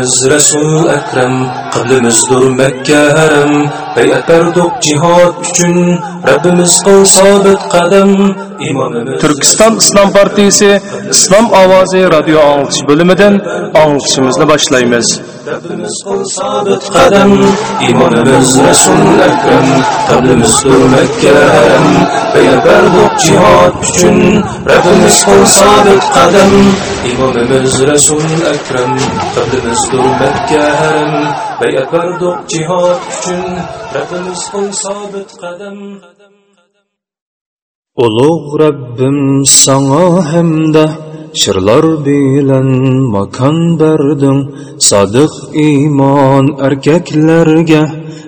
İmamımız Resul Ekrem, kıblimizdur Mekke harem. Beyat berdik cihad üçün, Rabbimiz kıl sabit kadem. İmamımız Türkistan İslam Partisi İslam Avazı Radyo Anlatış bölümünden anlatışımızı başlayımız. Rabbimiz Ekrem, kıblimizdur Mekke harem. Beyat berdik cihad üçün, Rabbimiz kıblimizdur Mekke harem. Beyat berdik cihad üçün, Rabbimiz kıl sabit kadem. Ulug' Rabbim sana hamda shirlar bilan makon berding sodiq iymon erkaklarga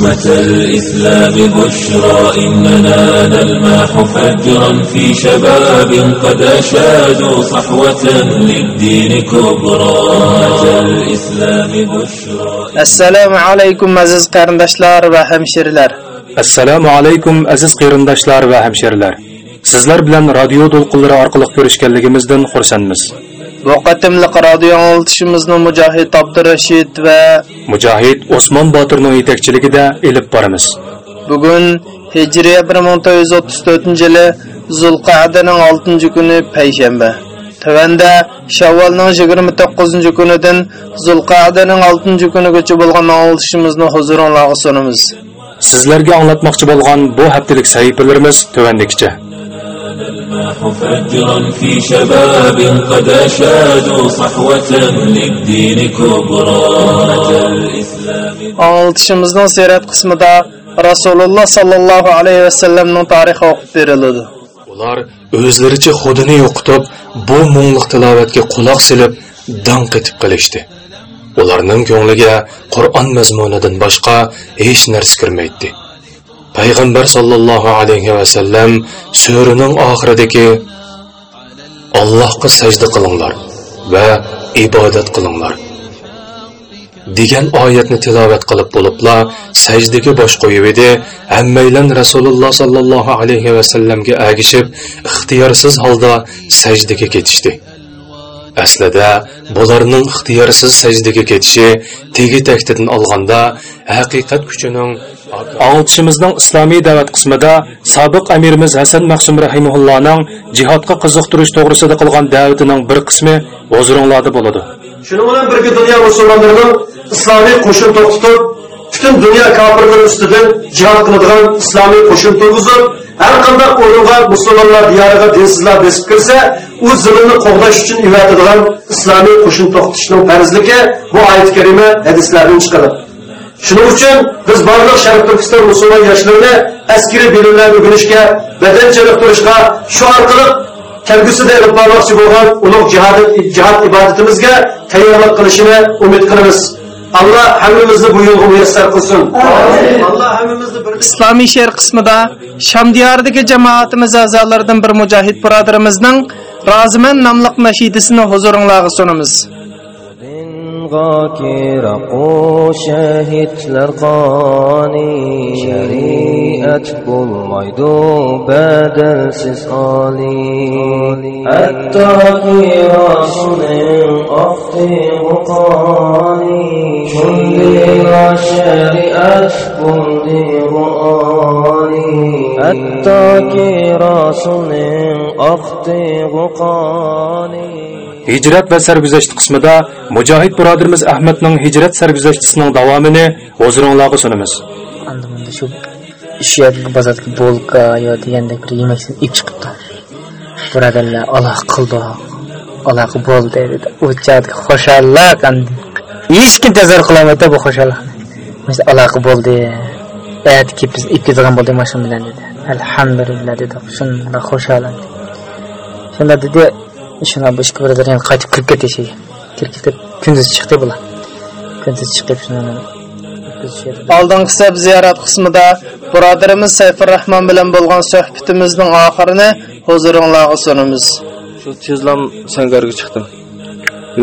أمة الإسلام بشرى إننا نلمح فجرا في شباب قد أشادوا صحوة للدين كبرى أمة الإسلام بشرى assalomu alaykum aziz qarindoshlar va hamshirlar assalomu alaykum aziz qarindoshlar va hamshirlar sizlar bilan radio to'lqinlari orqali ko'rishganligimizdan xursandmiz Bu qatimliq radio anglitishimizni mujohid abdurashid va mujohid osmon botirning yetakchiligida ilib boramiz. Bugun hijriya 1434 yili zulqadaning 6 kuni payshanba. Tövəndə Şavvalның 29 kunidan Zulqa'daning 6 kunigacha bo'lgan anglitishimizni huzuringizga sunamiz. sizlarga anglatmoqchi bo'lgan bu haftalik sahifalarimiz tuvandikicha نلمح فجرا في شباب قد أشادوا صحوة للدين كبرى أمة الإسلام Anglitishimizning sirat qismida Rasululloh sallallohu alayhi vasallamning tarixi o'qib beriladi. ular o'zlaricha xudini yo'qitib bu mungliq tilovatga quloq silib danq etib qilishdi ularning ko'ngliga qur'on mazmunidan boshqa hech narsa kirmaydi Payg'ambar sollallohu alayhi vasallam suraning oxiridagi allohga sajda qilinglar va ibodat qilinglar. Degan oyatni tilovat qilib bo'libla sajdaga bosh qo'yib edi. Hammaylan rasululloh sollallohu alayhi vasallamga agishib ixtiyorsiz holda sajdaga ketishdi. Aslida bularning ixtiyorsiz sajdaga ketishi tegi taktidan olganda haqiqat kuchining Anglitishimizning islomiy da'vat qismida sobiq amirimiz Hasan Mahsum rahimahullohning jihodga qiziqtirish to'g'risida qilgan da'vatining bir qismi huzuringlarda bo'ladi. Shuning белән birga дөнья musulmonlarining islomiy qo'shin to'xtatib, butun dunyo kofirlari ustidan jihad qiladigan islomiy qo'shin turg'izib, har qanday орынга musulmonlar диярыга dinsizlar besib kirsa, u zulmni qo'g'dash uchun ivatadigan islomiy qo'shin to'xtatishning farzligi bu oyat karima hadislardan chiqadi. Shuning uchun biz barliq Sharq Turkiston musulmon yoshlarini askariy bilimlarni o'rganishga, badan chiniqtirishga, shu orqali kelgusida ilib bormoqchi bo'lgan ulug' jihod jihod ibodatimizga tayyorlik qilishini umid qilamiz. Alloh hammamizni bu yo'lga muyassar qilsin. Alloh hammamizni islomiy she'r qismida sham diyoridagi jamoatimiz a'zolaridan bir mujohid birodarimizning roziman nomli nashidasini huzuringlarga sunamiz غاكي رقو شهدت لرقاني شريئة بالميدو بدل سسالي التاكي رسل أختي وقاني. كل شريئة بلدي غاني التاكي رسل أختي وقاني. Hijrat va sarguzasht qismida mujohid birodarimiz ahmadning hijrat sarguzashtisining davomini huzuringlarga sunamiz. Shu ish bozorga bolka yo degandek bir yemakni ip chiqibdi. Birodarlar alloh qildi. Aloqa bo'ldi dedi. O'chadi chaqdagi xushallik hech kim tazar qilolmaydi bu xushallikni aloqa bo'ldi aytki biz ip kiydigan bo'ldik mashina bilan dedi. Alhamdulillah dedi. Shunda xushal shunda dedi shuna bu ishga birodar yana qaytib kirib ketdi ishiga kirib ketib kunduz chiqdi bular. Kunduz chiqib shuni oldingi ziyorat qismida birodarimiz sayfurrahmon bilan bo'lgan suhbatimizning oxirini huzuringlarga sunamiz. Shu tezlam sangarga chiqdim.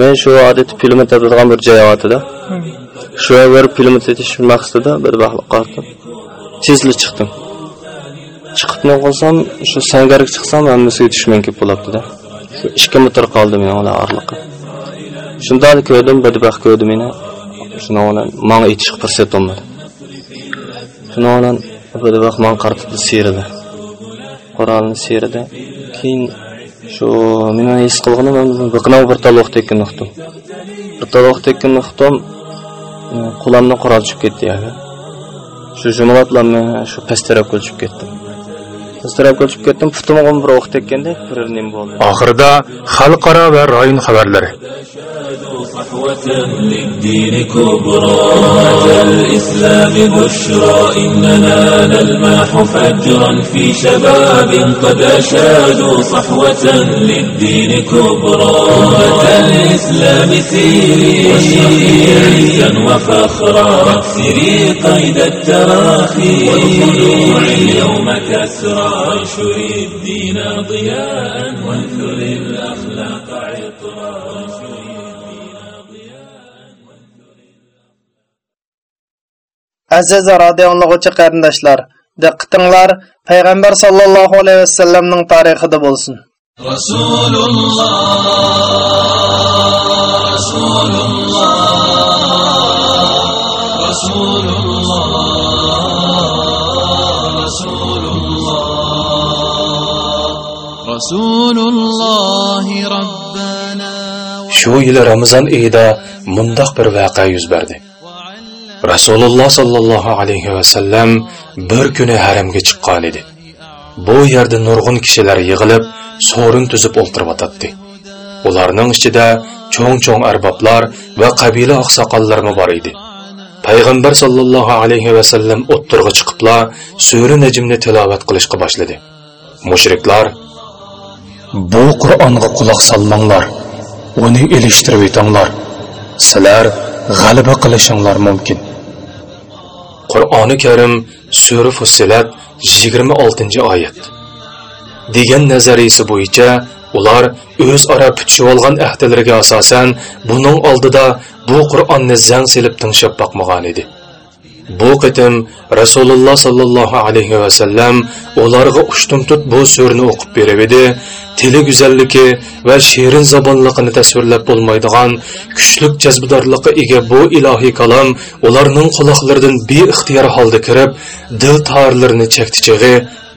Men shu odat filmni topadigan bir joy otida shu bir filmni setish maqsadida bir baxtli qartdim tezli chiqdim. Chiqib ne qilsam shu sangarga chiqsam hammasiga dushman kelib bo'libdida ikki metr qoldi men ular orliqqa. Shunda ko'rdim badbaxt ko'rdi meni. Shuni bilan manga aytishga fursat bo'lmadi. Shuni bilan badbaxt manga qartib siyrildi qurolni siyrildi keyin shu meni his qilganim biqinav bir taloq tekin uqdim. Bir taloq tekin uqdim qulamni qurol tushib ketdi yani shu jumlat shu past tarafga tushib ketdim tarafga tushib ketdim putimga bir o'q tekkanda bir nima bo'ldi oxirida xalqaro va rayon xabarlari صحوة للدين كبرى الإسلام بشرى إننا نلمح فجرا في شباب قد أشادوا صحوة للدين كبرى الإسلام سيري وفخرا قيد التراخي والخلوع اليوم كسرى وانشري الدين ضياء وانثري الأخلاق عطرا aziz radio anglag'uvchi qarindoshlar diqqatinglar payg'ambar sollallohu alayhi vasallamning tarixida bo'lsin رسول الله رسول shu yili ramazon oyida mundoq bir voqea yuz berdi. Rasululloh sollallohu alayhi vasallam bir kuni haramga chiqqan edi. Bu yerda nurg'un kishilar yig'ilib so'rin tuzib o'ltirib ularning ichida cho'ng cho'ng arboblar va qabila oqsoqollarmi bor edi. Payg'ambar sollallohu alayhi vasallam o'ttirg'i chiqibla suri najmni tilovat qilishga boshladi. Mushriklar bu qur'onga quloq solmanglar uni ilishtirib etanglar sizlar g'alaba qilishinglar mumkin. Qur'oni karim sura fussilat 26 oyat. Degan nazariyasi bo'yicha ular o'zaro putishib olgan ahdilariga asosan buning oldida bu qur'onni zang silib tinglab boqmagan edi. Bu qitim rasululloh sollallohu alayhi vasallam ularga ushtumtut bu so'rni o'qib berib edi. Tili go'zalligi va shirin zabonligini tasvirlab bo'lmaydigan kuchlik jazbidorlikqa ega bu ilohiy kalom ularning quloqlaridan beixtiyor holda kirib dil torlarini chaktichig'i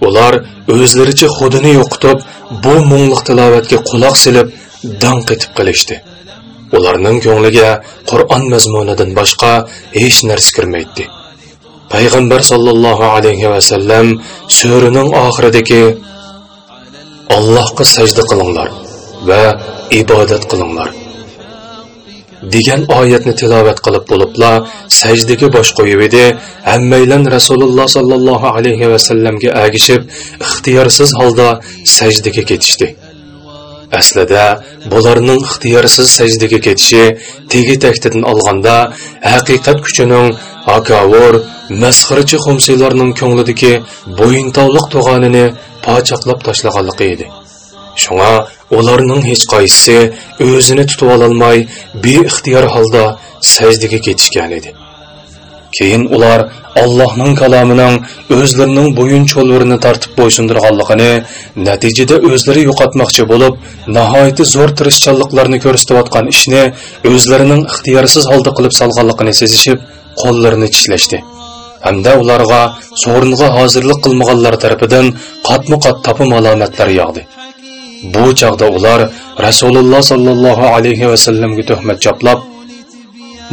ular o'zlaricha xudini yo'qitib bu mungliq tilovatga quloq silib dang etib qilishdi. Ularning ko'ngliga qur'on mazmunidan boshqa hech narsa kirmaydi. Payg'ambar sollallohu alayhi vasallam suraning oxiridagi allohga sajda qilinglar va ibodat qilinglar. Degan oyatni tilovat qilib bo'libla sajdaga bosh qo'yib edi. Hammaylan rasululloh sollallohu alayhi vasallamga agishib ixtiyorsiz holda sajdaga ketishdi. Aslida bularning ixtiyorsiz sajdaga ketishi tegi taktidan olganda haqiqat kuchining akavur masxirachi xumsiylarning ko'nglidagi bo'yintovliq to'g'onini pochaqlab tashlaganligi edi. Shunga ularning hech qaysisi o'zini tutib ololmay beixtiyor holda sajdaga ketishgan edi. Keyin ular Allohning kalomining o'zlarining bo'yin cho'llarini tartib bo'ysundirganligini, natijada o'zlari yo'qotmoqchi bo'lib, nihoyatda zo'r tirishchanliklarni ko'rsatayotgan ishni o'zlarining ixtiyorsiz holda qilib solganligini sezishib, qo'llarini tishlashdi. Hamda ularga so'ringa hozirlik qilmaganlar tarafidan qatma-qat topim alomatlar yog'di. Bu chaqda ular Rasululloh sallallohu alayhi va sallamga tuhmat choplab,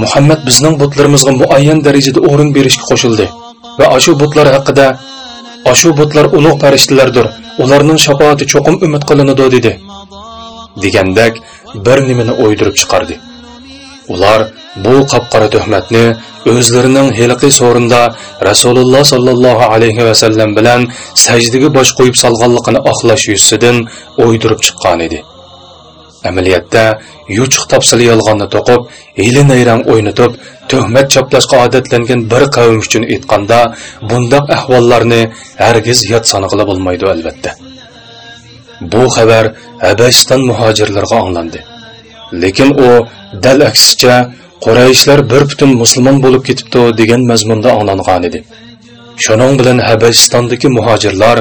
muhammad bizning butlarimizga muayyan darajada o'rin berishga qo'shildi va ashu butlar haqida ashu butlar ulug' farishtalardir ularning shafoati cho'qim umid qilinadi dedi. Degandak bir nimani o'ydirib chiqardi. Ular bu qapqara tuhmatni o'zlarining heliqi so'rinda rasululloh sollallohu alayhi vasallam bilan sajdaga bosh qo'yib solganligini oqlash yuzidan o'ydirib chiqqan edi. Amaliyotda yuchuq тапсылы yolg'onni to'qib hili nayrang o'ynatib tuhmat choplashga odatlangan bir qavm uchun aytganda bundoq ahvollarni hargiz yod sanag'ila bo'lmaydi albatta. Bu xabar habashiston muhojirlarga аңланды. lekin u дәл aksicha qurayishlar bir butun musulmon bo'lib ketibdi degan mazmunda anglangan edi. Shuning bilan habashistondagi muhojirlar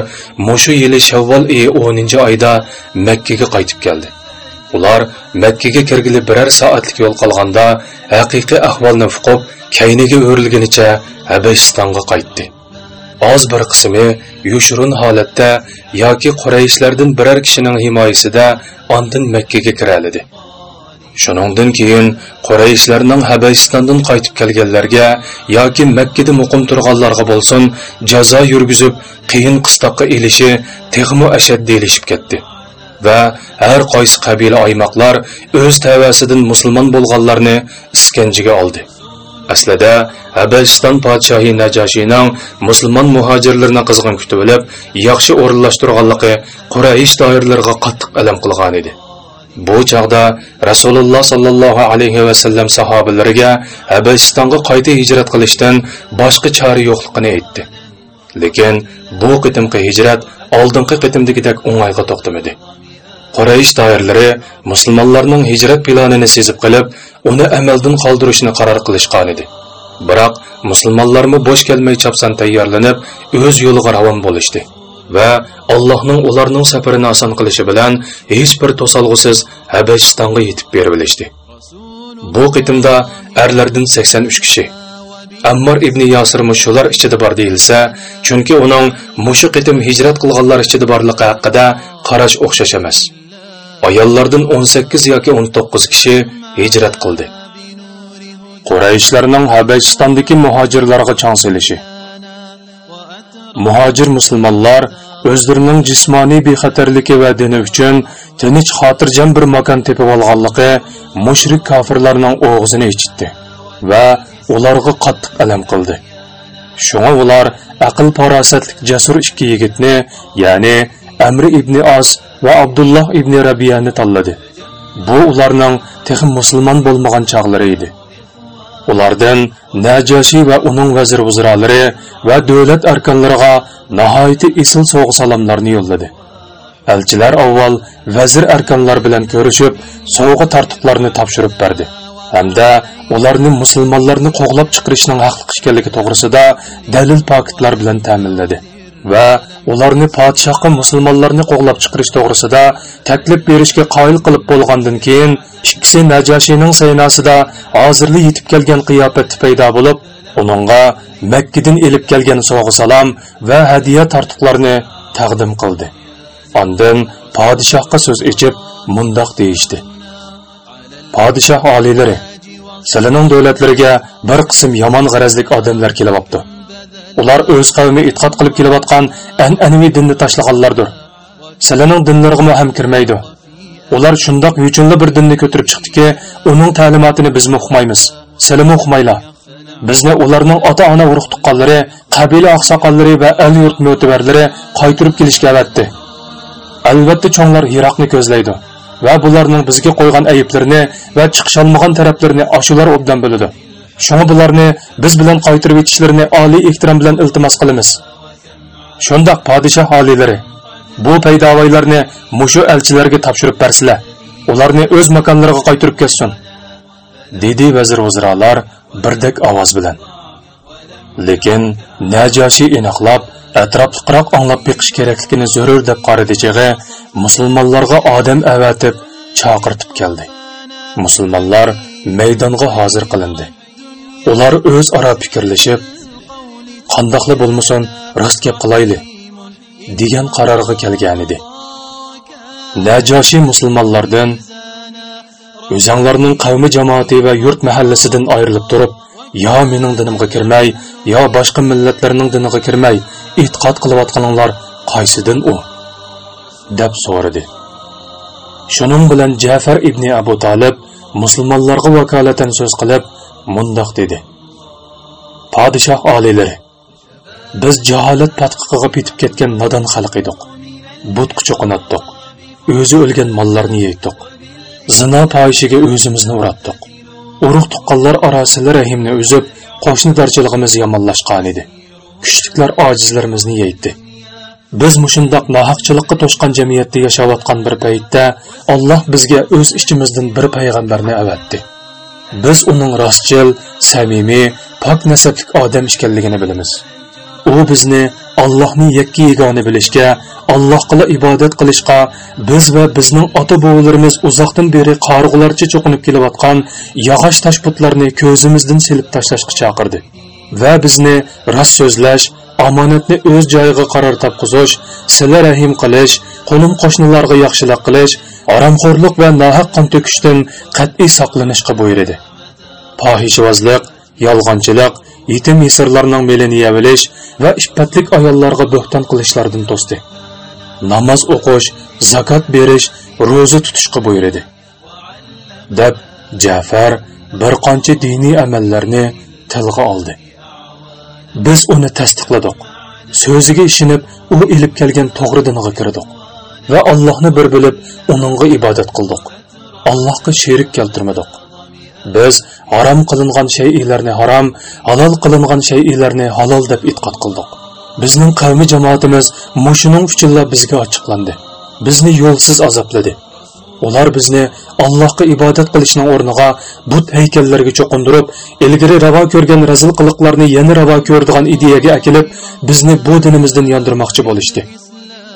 mushu yili shavvol oyi 10 oyda makkaga qaytib keldi. Ular makkaga kirgili biror soatlik yo'l qolganda haqiqiy ahvolni fuqib kayniga o'rilganicha habashistonga qaytdi. Oz bir qismi yushurun holatda yoki qurayishlardan biror kishining himoyasida ondin makkaga kiralidi shuningdan keyin qurayishlarning habasistondan qaytib kelganlarga yoki makkada muqim turganlarga bo'lsin jazo yurgizib qiyin qistoqqa elishi texmu ashad delishib ketdi. Va har qaysi qabila oymoqlar o'z tavasidan musulmon bo'lganlarni iskanjiga oldi. Aslida habashiston podshohi najashiyning musulmon muhojirlarni qizg'in kutib olib yaxshi o'rinlashtirganligi quraish doirlarga qattiq alam qilgan edi. Bu chog'da rasululloh sollallohu alayhi vasallam sahobalariga habashistonga qayta hijrat qilishdan boshqa chora yo'qligini aytdi. Lekin bu qitimqi hijrat oldingi qitimdagidek o'ng'ayga to'xtamadi. Quraysh doirlari musulmonlarning hijrat planini sezib qilib, uni amaldan qoldirishni qaror qilishgan edi. Biroq musulmonlarmi bo'sh kelmay chapsan tayyorlanib, o'z yo'liga ravon bo'lishdi va Allohning ularning safarini oson qilishi bilan hech bir to'salg'usiz Habashistonga yetib berilishdi. Bu qitimda erlardan 83 kishi Ammar ibn Yasir mushular ichida bor deyilsa, chunki uning mushu qitim hijrat qilganlar ichida borligi haqida qarash o'xshash emas. ayollardan 18 yoki 19 kishi hijrat qildi. Qurayshlarning Habashistondagi muhojirlarga chang. Muhojir musulmonlar o'zlarining jismoniy bexatarligi va dini uchun tinch xotirjam bir makon tepib olganligi mushrik kofirlarning o'g'zini ichitdi va ularga qattiq alam qildi. Shunga ular aql farosatli jasur ikki yigitni, ya'ni Amr ibn As va Abdulloh ibn Rabiyani tanladi. Bu ularning texim musulmon bo'lmagan chaqlari edi. Ulardan Najashi va uning vazir vuzralari va davlat arkonlariga nihoyatda esil so'g'i salomlarni yo'lladi. Elchilar avval vazir arkanlar bilan ko'rishib, sovg'a tartiblarni topshirib berdi. Hamda ularni musulmonlarni qo'g'lab chiqarishning haqliq ekanligi to'g'risida dalil paketlar bilan ta'minladi. va ularni podshohga musulmonlarni qo'g'lab chiqarish to'g'risida taklif berishga qoyil qilib bo'lgandan keyin ikkisi najashiyning saynosida hozirli yetib kelgan qiyofati paydo bo'lib uningga makkadan elib kelgan sovg'a salom va hadiya tortiqlarni taqdim qildi ondan podshohga so'z ichib mundoq deyishdi podshoh oliylari silining davlatlariga bir qism yomon g'arazlik odamlar kelyapti. Ular o'z qavmi e'tiqod qilib kelayotgan an'anaviy dinni tashlaganlardir. Silining dinlarga ham kirmaydi. Ular shundoq yuchunli bir dinni ko'tarib chiqdiki uning ta'limotini biz o'qimaymiz silimi o'qimaylar bizni ularning ota ona urug' tuqqanlari qabila oqsoqollari va el yurt mo'tibarlari qaytirib kelishga avatdi. Albatta cho'nglar yiroqni ko'zlaydi. Va bularning bizga qo'ygan ayblarini va chiqisholmagan taraflarini ashular obdan biladi. Shunga bularni biz bilan qaytirib yetishlarini oliy ehtirom bilan iltimos qilamiz. Shundoq podshoh oliylari bu paydovoylarni mushu elchilarga topshirib bersilar ularni o'z makonlariga qaytirib ketsin. Dedi vazir vaziralar birdek ovoz bilan. Lekin najoshi inoqlab atrofliqroq anglab beqish kerakligini zarur deb qaradijig'i musulmonlarga odam avatib chaqirtib keldi. Musulmonlar maydonga hozir qilindi. Ular o'zaro fikrlashib qandoqli bo'lmasin rost gap qilayli degan qarorga kelgan edi. Najoshi musulmonlardan o'zanglarning qavmi jamoati va yurt mahallasidan ayrilib turib yo mening dinimga kirmay yo boshqa millatlarning diniga kirmay e'tiqod qilayotganinglar qaysidan u? deb so'radi. Shuning bilan jafar ibn abu tolib musulmonlarga vakolatan so'z qilib mundoq dedi. Podshoh oliylari biz jaholat patqiqiga petib ketgan nodon xalq edik. Butqa cho'qinatdiq o'zi o'lgan mollarni yeydiq. Zino poyishiga o'zimizni uratdiq. Urug' tuqqanlar orasida rahimni uzib qo'shnidarchiligimiz yomonlashgan edi. Kuchliklar ojizlarimizni yeydi. Biz mushundoq nohaqchilikqa to'shqan jamiyatda yashayotgan bir paytda alloh bizga o'z ichimizdan bir payg'ambarni avatdi. Biz uning rostchil samimiy pok nasablik odam ekanligini bilamiz. U bizni allohni yakka yegona bilishga allohga ibodat qilishga biz va bizning ota bobolarimiz uzoqdan beri qarg'ularcha cho'qinib kelayotgan yog'och tashbutlarni ko'zimizdan silib tashlashga chaqirdi. Va bizni rost so'zlash omonatni o'z joyiga qaror topqizish sila rahim qilish qo'nim qo'shnilarga yaxshilik qilish oromxo'rlik va nohaq qon to'kishdan qat'iy saqlanishga buyurdi. Fohishvozlik yolg'onchilik yetim yesirlarning melini yavilish va iffatlik ayollarga bo'xton qilishlardan to'sdi. Namoz o'qish zakot berish ro'za tutishga buyurdi. Deb jafar bir qancha diniy amallarni tilga oldi. Biz uni tasdiqladik. So'ziga ishinib u ilib kelgan to'g'ri dinga kirdik va allohni bir bilib uningga ibodat qildik. Allohga sherik keltirmadik. Biz harom qilingan shaylarni harom halol qilingan shaylarni halol deb e'tiqod qildik. Bizning qavmi jamoatimiz mushuning uchunla bizga ochiqlandi. Bizni yo'lsiz azobladi ular bizni allohga ibodat qilishning o'rniga but haykallarga cho'qindirib ilgari ravo ko'rgan razil qiliqlarni yana ravo ko'rdigan ideyaga akilib bizni bu dinimizdan yondirmoqchi bo'lishdi.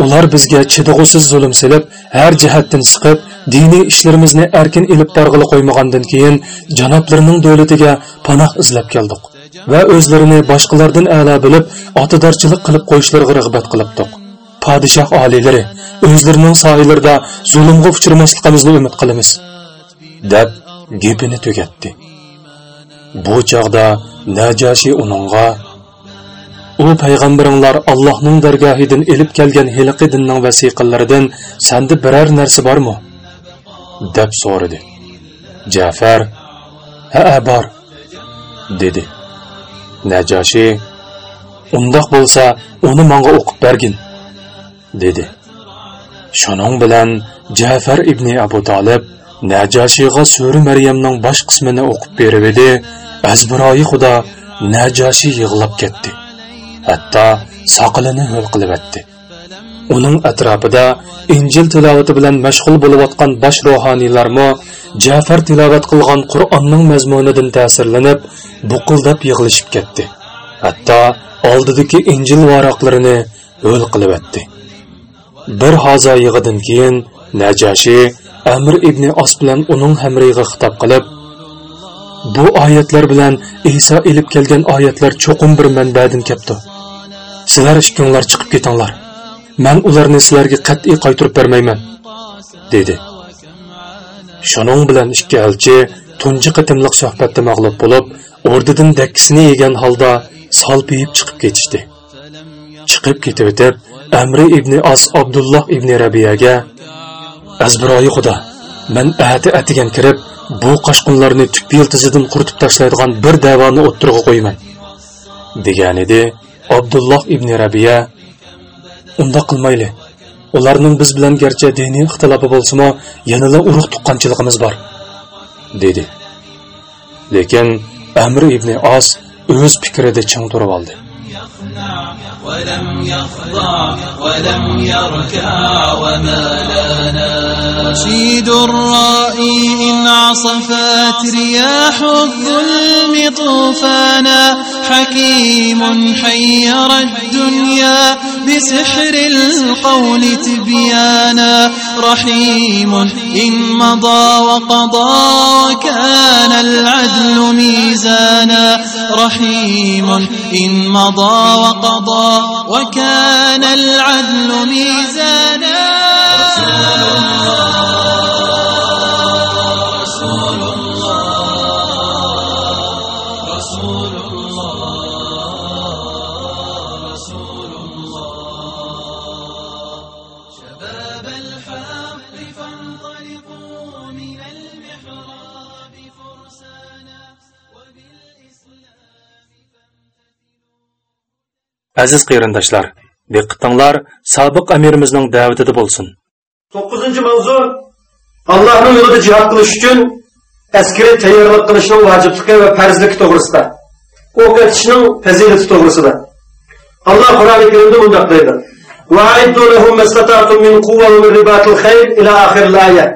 Ular bizga chidag'usiz zulm silib har jihatdan siqib diniy ishlarimizni erkin ilib borg'ili qo'ymagandan keyin janoblarining davlatiga panoh izlab keldik va o'zlarini boshqalardan a'lo bilib otadorchilik qilib qo'yishlariga rag'bat qilibdiq podshoh oliylari o'zlarining soyalarida zulmga uchramasligimizni umid qilamiz deb gapini tugatdi. Bu chog'da najoshi uningga u payg'ambaringlar allohning dargohidan ilib kelgan hiliqi dinning vasiqalaridan sanda biror narsa bormi? Deb so'radi. Jafar ha bor dedi. Najoshi undoq bo'lsa uni menga o'qib bergin dedi. Shuning bilan jafar ibn abu tolib najoshiga suri maryamning bosh qismini o'qib berib edi. Azbiroyi xudo najoshi yig'lab ketdi. Hatto soqilini ho'l qilib etdi uning atrofida injil tilovati bilan mashg'ul bo'layotgan bosh ruhoniylarmi jafar tilovat qilgan qur'onning mazmunidan ta'sirlanib buqildab yig'ilishib ketdi. Hatto oldidagi injil varoqlarini ho'l qilib bir hozo yig'idan keyin najashi amir ibn os bilan uning hamriga xitob qilib bu oyatlar bilan iso ilib kelgan oyatlar cho'qim bir manbadan kelibdi sizlar ikkinglar chiqib ketinglar. Man ularni sizlarga qat'iy qaytirib bermayman dedi. Shuning bilan ikki elchi tunji qitimliq suhbatda mag'lub bo'lib o'rnidan dakkisini yegan holda solpiyib chiqib ketishdi. Chiqib ketib o'tib amri ibn as abdulloh ibn rabiyaga azbiroyi xudo man ati atigan kirib bu qochqinlarni tub yiltizidan quritib tashlaydigan bir davoni o'ttirg'a qo'yman degan edi abdulloh ibn rabiya unda qilmayli ularning biz bilan garchi diniy ixtilofi bo'lsa-mu, yanada urug' tuqqanchiligimiz bor, dedi. Lekin Amr ibn As o'z fikrida ching turib oldi. ولم يخضع ولم يركع وما لنا. رشيد الرائي إن عصفت رياح الظلم طوفانا حكيم حير الدنيا بسحر القول تبيانا. رحيم إن مضى وقضى وكان العدل ميزانا. رحيم إن مضى وقضى وكان العدل ميزانا. رسول Aziz qarindoshlar, diqqatinglar sobiq amirimizning da'vatida bo'lsin. 9 mavzu Allohning yo'lida jihad qilish uchun askariy tayyorlik qilishning vojibligi va farzligi to'g'risida. O'q etishning fazilati to'g'risida. Alloh Qur'oni Karimda bunday deydi: "Wa'iddu lahum mastata'tum min quwwa wa min ribatil khayl ila oxir al-oyat."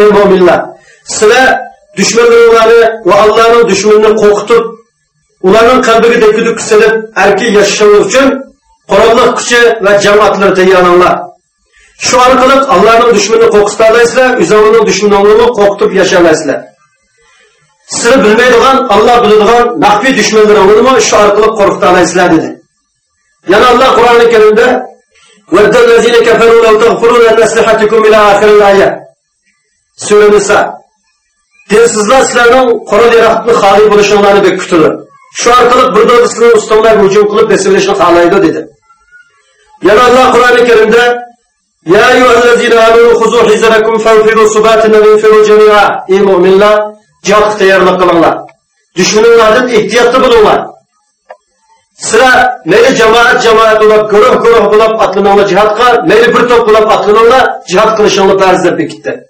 Ey mu'minlar, sizlar dushmanlaringizni va Allohning dushmanini qo'rqitib, ularning qalbiga deguduk silib erkin yashashi uchun qurolliq kuchi va jamoatlar tayyorlanglar shu orqali allohning dushmanini qo'rqitalaysizlar o'zingni dushmaningni qo'rqitib yashalaysizlar. Sizlar bilmaydigan olloh biladigan maxfiy dushmanlaringni shu orqali qo'rqitalaysizlar dedi. Yana alloh qur'oni karimda sura nisa. Dinsizlar sizlarning qurol yaroqni xoli bo'lishinglarni deb kutilir Şu ortalık burada sizin ustamlar hücum kılıp besleşini sağlaydı dedi. Yani Allah Kur'an-ı Kerim'de Ya eyyühellezine aminu huzu hizrekum fenfiru subatine vinfiru cemi'a Ey müminler, can ihtiyarlık kılınlar. Düşmanınlardan ihtiyatlı bulunlar. Sıra meyli cemaat cemaat olup, grup grup olup atlananla cihat kıl, meyli bir top olup atlananla cihat kılışanlı tarzda bir gitti.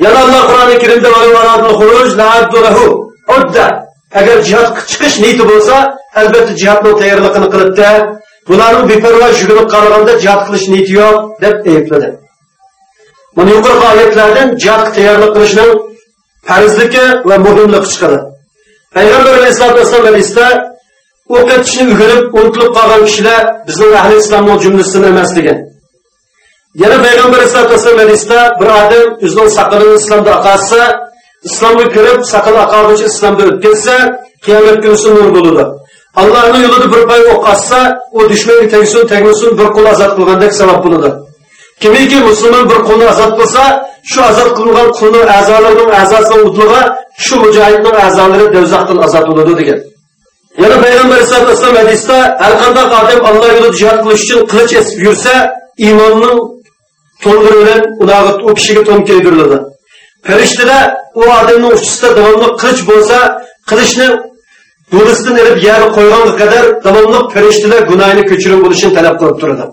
Yani Allah Kur'an-ı Kerim'de ve yuvarladın huruc la abdu lehu. Udda. Agar jihod chiqish niyati bo'lsa albatta jihodning tayyorligini qilibdi. Bularni beparvo yugurib qaraganda jihod qilish niyati yo'q deb aybladi. Mana yuqorgi oyatlardan jihadga tayyorlik qilishning farzligi va muhimligi chiqadi. Payg'ambar alayhisalotu vassalom hadisda o'q etishni o'rganib unutilib qolgan kishilar bizning ahli islomning jumlasidan emas degan. Yana payg'ambar alayhisalotu vassalom hadisda bir odam o'zining soqolini islomda oqatsa islomga kirib soqol oqarg'ichi islomda o'tkazsa qiyomat kunisi nur bo'ladi allohni yo'lida bir pay o'q atsa u dushmanga tegsin tegmasin bir qul azod qilgandek savob bo'ladi kimiki musulmon bir qulni azod qilsa shu azod qilingan qulni a'zolarining a'zosi udlig'i shu mujohidning a'zolari do'zaxdan azod bo'ladi degan yana payg'ambar alayhisalatu vassalom hadisda har qanday odam alloh yo'lida jihod qilish uchun qilich esib yursa iymonning to'lg'iri bilan u kishiga to'n keltiriladi farishtalar u odamning uchisida davomli qilich bo'lsa qilichni Do'lisidan ilib yerga qo'ygan qadar davomli farishtalar gunohini kechirib bo'lishini talab qilib turadi.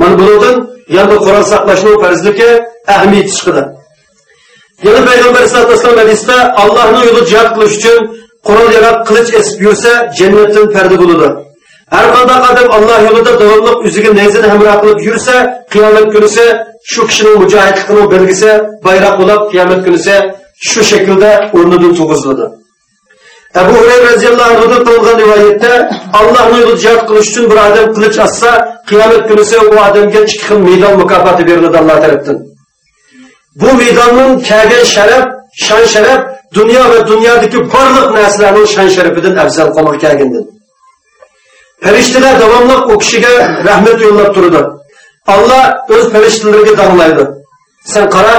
Mana bundan yana Qur'on saqlashning farzligi ahamiyat chiqadi. Yana payg'ambar sollallohu alayhi vasallam hadisda Allohning yo'lida jihad qilish uchun qurol yarab qilich esib yursa, jannatdan parda bo'ladi. Har qanday adam Alloh yolunda doğruluk üzüge nezini hamroh qilib yursa, qiyomat günüse shu kishining mücahitliğinin belgisi bayroq olup qiyomat günüse shu shaklda o'rnidan tug'iziladi. Ebu Hureyre radıyallahu anh'dan kılgan rivayette Allah yolu cihat kılıç için bir adam kılıç atsa kıyamet günüse o adamga ikki xil meydan mukofoti beriladi Allah tarafından. Bu meydanın kelgan şeref, şan şeref dunyo va dunyodagi varlık narsalarning şan sharafidan afzal qolib kelgandir. Farishtalar davomli u kishiga rahmat yo'llab turadi. Alloh o'z farishtalariga damlaydi. Sen qara,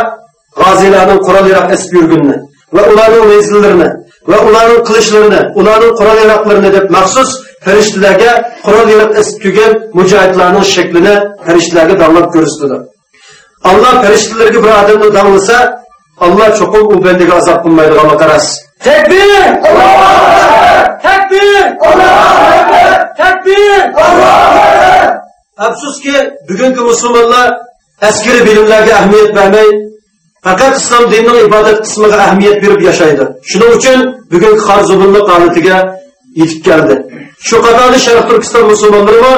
g'ozilarning qurol yaroq esib yurgunni va ularning mezgillarini va ularning qilishlarini, ularning qurol yaroqlarini deb maxsus farishtalarga qurol yaroq esib turgan mujohidlarning shaklini farishtalarga damlab ko'rsatdi. Alloh farishtalarga bir odamni damlasa, Alloh cho'qim u bandaga azob qilmaydiganini qaras. Takbir! Allohu akbar! Takbir! Allohu akbar! Takbir! Allohu akbar! Afsuski, bugungi musulmonlar askari bilimlarga ahamiyat bermay, faqat islom dinining ibodat qismiga ahamiyat berib yashaydi. Shuning uchun bugungi xor holatiga yetib keldi. Shu qatorda Sharq Turkiston musulmonlari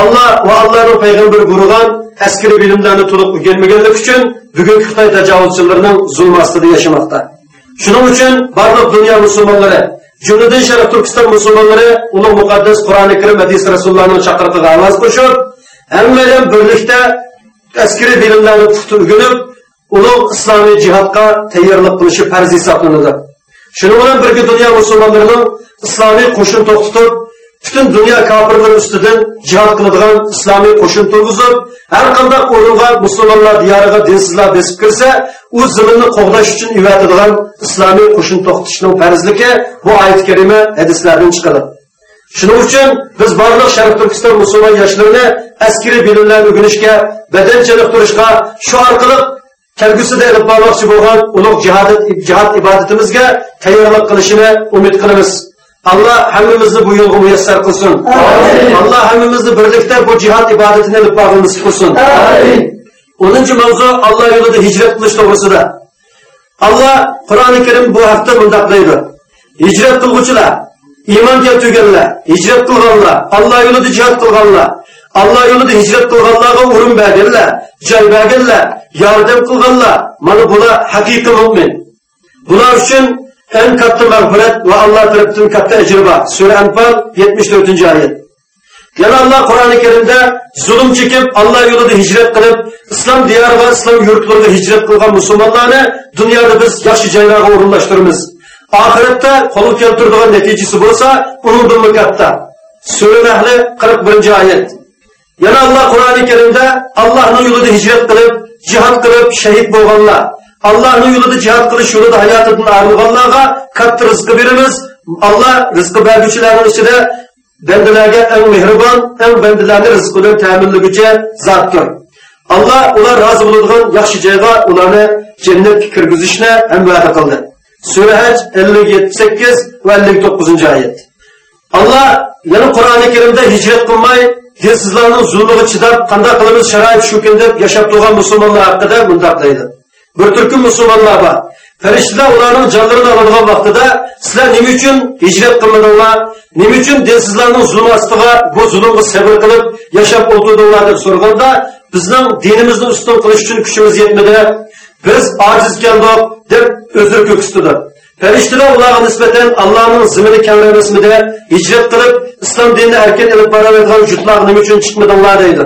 Allah va Allohning payg'ambari buyurgan askari bilimlarni to'liq o'rganmaganlik uchun bugungi Xitoy tajovuzchilarining zulm ostida yashamoqda. Shuning uchun barliq dunyo musulmonlari, jumladan Sharq Turkiston musulmonlari ulug' muqaddas Qur'oni Karim hadis rasulullohni chaqirig'iga ovoz qo'shib, hammadan birlikda askariy bilimlarni puxta o'rganib, ulug' islomiy jihodga tayyorlik qilishi farz hisoblanadi. Shuning bilan birga dunyo musulmonlarining islomiy qo'shin to'xtatib, butun dunyo kofirlari ustidan jihad qiladigan islomiy qo'shin turg'izib, har qanday o'ringa musulmonlar diyoriga dinsizlar besib kirsa, u zulmni qo'g'dash uchun yuvatadigan islomiy qo'shin to'xtatishning farzligi bu oyat karima hadislardan chiqadi. Shuning uchun biz barliq Sharq Turkiston musulmon yoshlarini askariy bilimlarni o'rganishga, badan turishga, shu orqali kelgusida ilib bormoqchi bo'lgan ulug' jihod ibodatimizga tayyorlik qilishini umid qilamiz. Allah hammamizni bu yo'lga muyassar qilsin. Allah hammamizni birlikda bu jihad ibodatini ilib borishimiz qilsin. Amin. 10 mavzu Allah yo'lida hijrat qilish to'g'risida. Allah Qur'oni Karim bu haqda bunday deydi. Hijrat qilguvchilar, iymon keltirganlar, hijrat qilganlar, Allah yo'lida jihad qilganlar, Allah yo'lida hijrat qilganlarga o'rin berganlar, joy berganlar, yordam qilganlar, mana bular haqiqiy mu'min. Bular uchun en katta mağfiret ve Allah tarafından katta ecir var. Sure Enfal 74. ayet. Yana Allah Kur'an-ı Kerim'de zulüm çekip Allah yolunda hicret kılıp İslam diyarı ve İslam yurtlarında hicret kılgan Müslümanlarını dünyada biz yaxşı cayrağa orunlaştırımız. Ahirette kolu keltirdiğin neticesi onun da katta. Sure Nehli 41. ayet. Yana Allah Kur'an-ı Kerim'de Allah'ın yolunda hicret kılıp, cihad kılıp, şehit bolganlar. Allah'ın yolunda cihad qilish yo'lida hayotidan ayrilganlarga katta rizq beramiz. Allah rizq beruvchilarning ichida bandalarga eng mehribon, eng bandalarni rizq bilan ta'minlovchi zotdir. Allah ular rozi bo'ladigan yaxshi joyga ularni jannatga kirgizishni ham va'da qildi. Sura Haj 58 va 59 oyat. Allah yana Qur'oni Karimda hijrat qilmay, dinsizlarning zulmiga chidab, qanday qilamiz sharoit shu kun deb yashab turgan musulmonlar haqida bunday deydi. Bir turkum musulmonlar bor farishtalar ularning jonlarini oladigan vaqtida sizlar nima uchun hijrat qilmadinglar nima uchun dinsizlarning zulm ostiga bu zulmga sabr qilib yashab o'tirdinglar deb so'raganda bizning dinimizni ustun qilish uchun kuchimiz yetmadi biz ojiz keldik deb o'zir ko'ksitdi farishtalar ularga nisbatan allohning zimini kamramasmidi hijrat qilib islom dinini erkin ilib boradigan jutlar nima uchun chiqmadinglar deydi.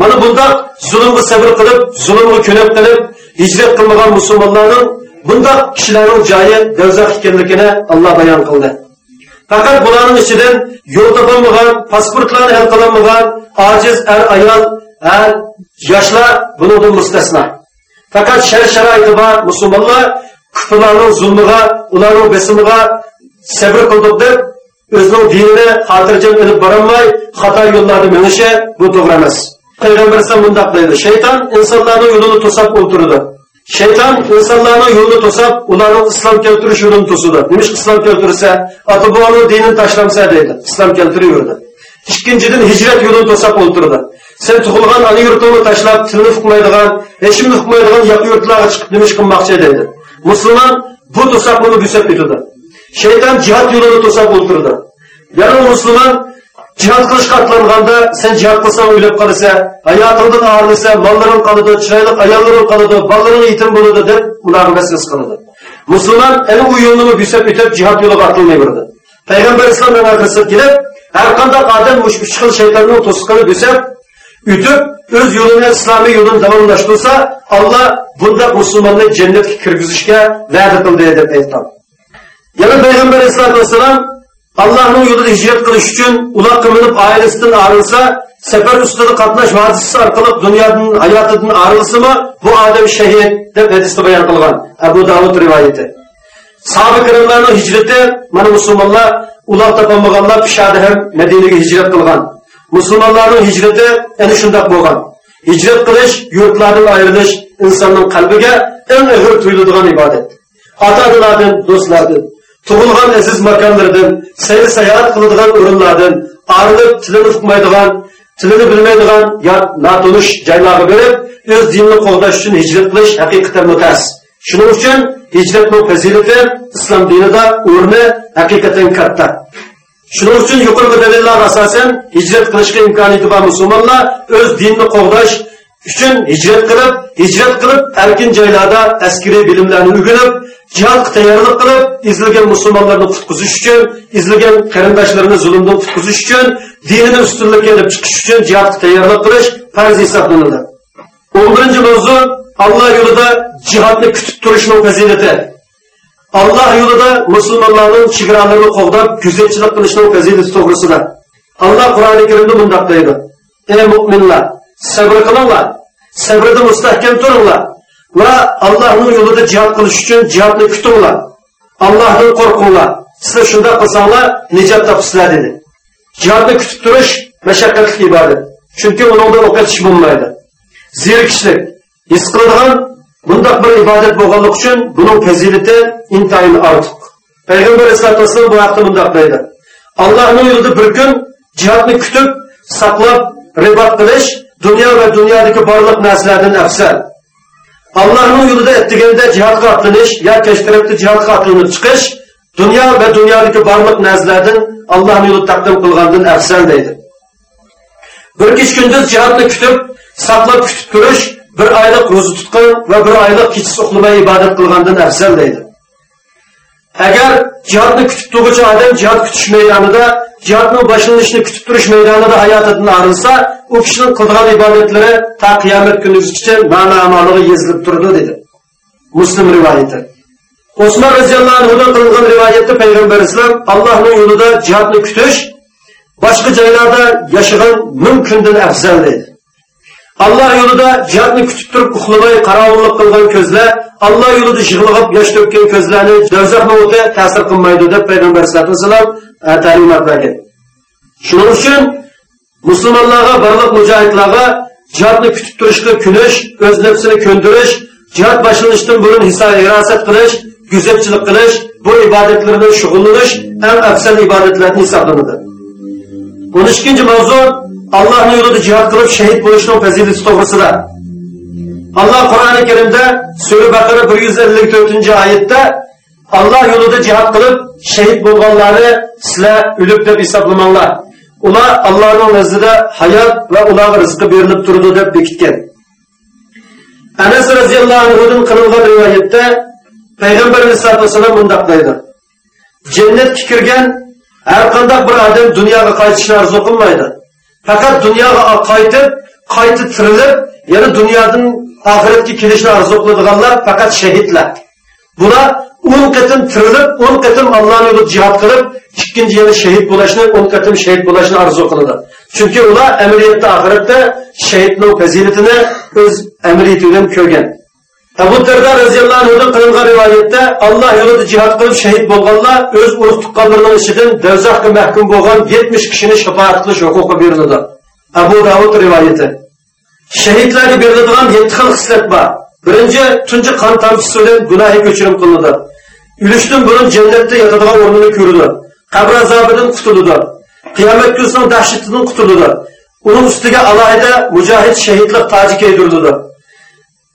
Mana bunda zulmga sabr qilib zulmga ko'nab qilib hicret kılmagan Müslümanların bunda kişilerin cahil devzak hikimlikini Allah bayan kıldı. Fakat bunların içinden yol tapılmagan, pasportlarını el kılınmagan, aciz er ayal, er yaşlar bunu da müstesna. Fakat şer şeraiti var Müslümanlar, küfürlerin zulmüga, onların besimiga sabır deb, özünün dinini xotirjam ilib baranmay, xato yo'llarni minishi bu to'g'ri emas. Peygamber ise bundak deydi. Şeytan insanların yolunu tosap oturdu. Şeytan insanların yolunu tosap, onların İslam keltiriş yolunu tosudu. Demiş İslam keltirirse, atı bu onun dinini taşlamsa deydi. İslam keltiriyordu. İkinciden hicret yolunu tosap oturdu. Sen tuğulgan ana yurtunu taşlap, tilini hukmaydigan, eşimini hukmaydigan yakı yurtlara çıkıp demiş kılmakçı deydi. Müslüman bu tosap bunu büsep bitirdi. Şeytan cihat yolunu tosap oturdu. Yani Müslüman jihad qilishga atlanganda sen jihad qilsang o'ylab qolsa hayotingdan og'risa mollaring qoladi chiroyli ayollaring qoladi bolalaring yetim bo'ladi deb ularni vasvas qiladi musulmon ana u yo'lni bosib o'tib jihad yo'liga otilmayverdi payg'ambar islom qilsa kelib har qanday odam uch xil shaytonning to'siqini bosib o'tib o'z yo'lini islomiy yo'lini davomlashtirsa alloh bunda musulmonni jannatga kirgizishga va'da qildi deb aytgan yana payg'ambar vassalom Allah'ın yolunda hicret kılış için ulak kımınıp ailesinden ayrılsa, sefer üstünde katlaş vadisi arkalık dünyanın hayatının ayrılsa mı? Bu adem şehit de hadiste bayan kılgan. Ebu Davud rivayeti. Sahabe kırımlarının hicreti, mana Müslümanlar ulak tapamaganlar pişadı hem Medine'ye hicret kılgan. Müslümanların hicreti en şundak bolgan. Hicret kılış, yurtlardan ayrılış, insanın kalbine en ağır tuyulduğun ibadet. Ata-onalardan, dostlardan, tug'ilgan aziz makonlardan sayr sayohat qiladigan o'rinlardan arilib tilini uqmaydigan tilini bilmaydigan yo notanish joylarga berib o'z dinini qo'g'dash uchun hijrat qilish haqiqatan mutas shuning uchun hijratni fazilati islom dinida o'rni haqiqatan katta. Shuning uchun yuqorgi dalillar asosan hijrat qilishga imkoniyati bor musulmonlar o'z dinini qo'g'dash uchun hijrat qilib hijrat qilib erkin joylarda askariy bilimlarni o'rganib jihodga tayyorlik qilib izlagan musulmonlarni qutqizish uchun izlagan qarindoshlarini zulmdan qutqizish uchun dinini ustunlikka olib chiqish uchun jihodga tayyorlik qilish farz hisoblanadi o'n birinchi mavzu alloh yo'lida jihodni kutib turishning fazilati alloh yo'lida musulmonlarning chegaralarini qo'g'dab go'zalchilik qilishning fazilati to'g'risida alloh qur'oni karimda mundoq deydi ey mo'minlar sabr qilinglar. Sabrda mustahkam turinglar. Va allohning yo'lida jihod qilish uchun jihodni kutinglar. Allohdan qo'rqinglar. Sizlar shunday qilsanglar nijot topasizlar dedi. Jihodni kutib turish mashaqqatli ibodat. Chunki undan o'qitish bo'lmaydi. Zerikishlik his qiladigan bundoq bir ibodat bo'lganligi uchun buning fazilati intayin ortiq. Payg'ambar alayhisalotu bu haqda bundoq deydi. Allohni yo'lida bir kun jihodni kutib saqlab ribot qilish dunyo va dunyodagi borliq narsalardan afzal. Allohning yo'lida ettiganda jihodga otlanish yo kech jihodga otlanib chiqish dunyo va dunyodagi borliq narsalardan allohni yo'lida taqdim qilgandan afzal deydi. Bir kech kunduz jihodni kutib saqlab kutib turish bir oylik ro'za tutgan va bir oylik kechasi uxlamay ibodat qilgandan afzal deydi. Agar jihodni kutib turuvchi odam jihod kutish maydonida jihodni boshlanishini kutib turish maydonida hayotidan ayrilsa u kishining qilgan ibodatlari ta qiyomat kunigacha ma'no amaliga yezilib turdi dedi muslim rivoyati. Osmon roziyallohu anhudan qilingan rivoyatda payg'ambar alayhisalom allohning yo'lida jihodni kutish boshqa joylarda yashagan ming kundan afzal dedi. Allah yolunda cihatını kütüp durup uxlamay qarovullik qilgan ko'zlar Allah yolunda yig'lig'ib yosh to'kkan ko'zlarni dövzak o'ti ta'sir qilmaydi deb payg'ambar sallallohu alayhi vasallam e, ta'limot bergan shuning uchun musulmonlarga barliq mujohidlarga jihodni kutib turishga kunish o'z nafsini ko'ndirish jihod boshlanishidan burun hisob hirosat qilish go'zalchilik qilish bu ibodatlarni shug'ullanish eng afzal ibodatlarni hesaplanıdır. o'n ikkinchi mavzu allohni yo'lida jihod qilib shahid bo'lishning fazilati to'g'risida alloh qur'oni karimda sura baqara bir yuz ellik to'rtinchi oyatda alloh yo'lida jihod qilib shahid bo'lganlarni sizlar o'lib deb hisoblamanglar ular allohning nazdida hayot va ularga rizqi berilib turdi deb bekitgan anas roziyallohu anhudan qilingan rivoyatda payg'ambar alayhisalotu vassalom bundoq deydi jannatga kirgan har qanday bir odam dunyoga qaytishni orzu qilmaydi faqat dunyoga qaytib qaytib tirilib yana dunyodan oxiratga kelishni orzu qiladiganlar faqat shahidlar. Bular o'n qatim tirilib o'n qatim allohni yo'lida jihod qilib ikkinchi yana shahid bo'lishni o'n qatim shahid bo'lishni orzu qiladi. Chunki ular amaliyotda oxiratda shahidning fazilatini o'z amaliyati bilan ko'rgan. Abu Derda radhiyallahu anhudan qılınğan rivayətdə Allah yolunda cihat qılıb şehit bolğanlar öz urus tuqqanlarının içindən dozaqqa məhkum bolğan 70 kişini şəfaət qılış hüququ verildi. Abu Davud rivayəti. Şəhidlərə verilən 7 xil xislət var. Birinci, tuncu qan tamçısı ilə günahı köçürüm qılındı. Ülüşdən bunun cənnətdə yatadığan ornunu görüldü. Qabr azabından qutuldu. Qiyamət gününün dəhşətindən qutuldu. Onun üstüge alayda mücahid şehitlik tacı giydirildi.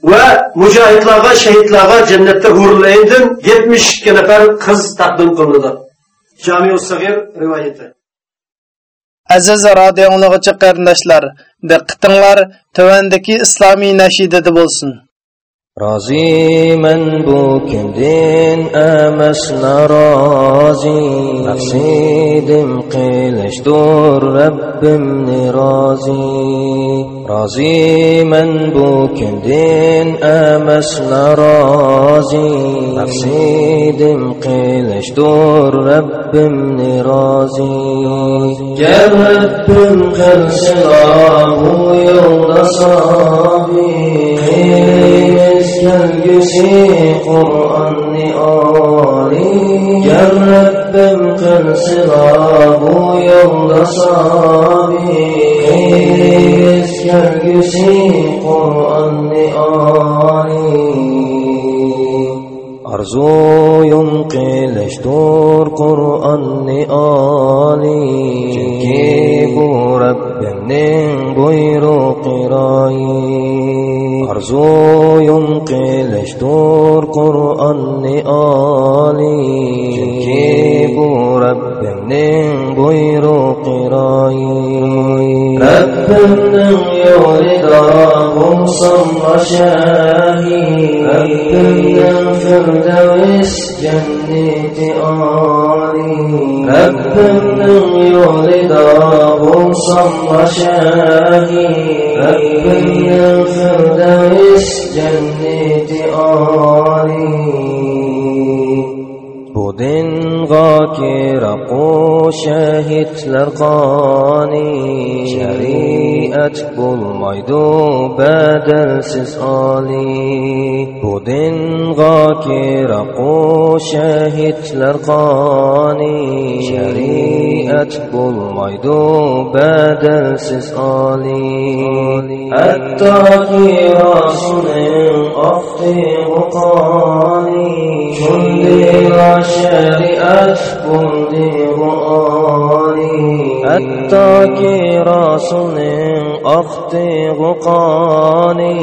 Va mujohidlarga shahidlarga jannatda hurlaydin yetmish ikki nafar qiz taqdim qilinadi. Rivoyati. Aziz radio anglag'uchi qarindoshlar diqqatinglar tuvandiki islomiy nashidada bo'lsin. رازی من بوكم دين آمس نرازی نفسیدم قيلش دور رب من رازی راضي من بوكم دين آمس نرازی نفسیدم قيلش دور رب من راضي يا رب خلص الله يوم صابي ya rabbim qilsila bu yo'lda sobiq kelgusi qur'onni oliy arzuyum qilishdur qur'onni oliy chunki bu مجيب ربمنين بويرو قراي أرزو ينقل لشتور قرآن آلي مجيب ربمنين غير قراي ربمنين يورد غصم وشاهي ربمنين فردوس جنة آلي ربمنين يورد تراهم صم شاهي أكبر الفردوس جنة آلي دن غاكي رقو شاهد لرقاني شريئة بول ميدو بدل سسالي بودن غاكي رقو شاهد لرقاني شريئة بول ميدو بدل سسالي التاكي راسن أفضي مقاني. شلي راشا bo'ldi g'oli Hattoki Rasulning oqdi qoni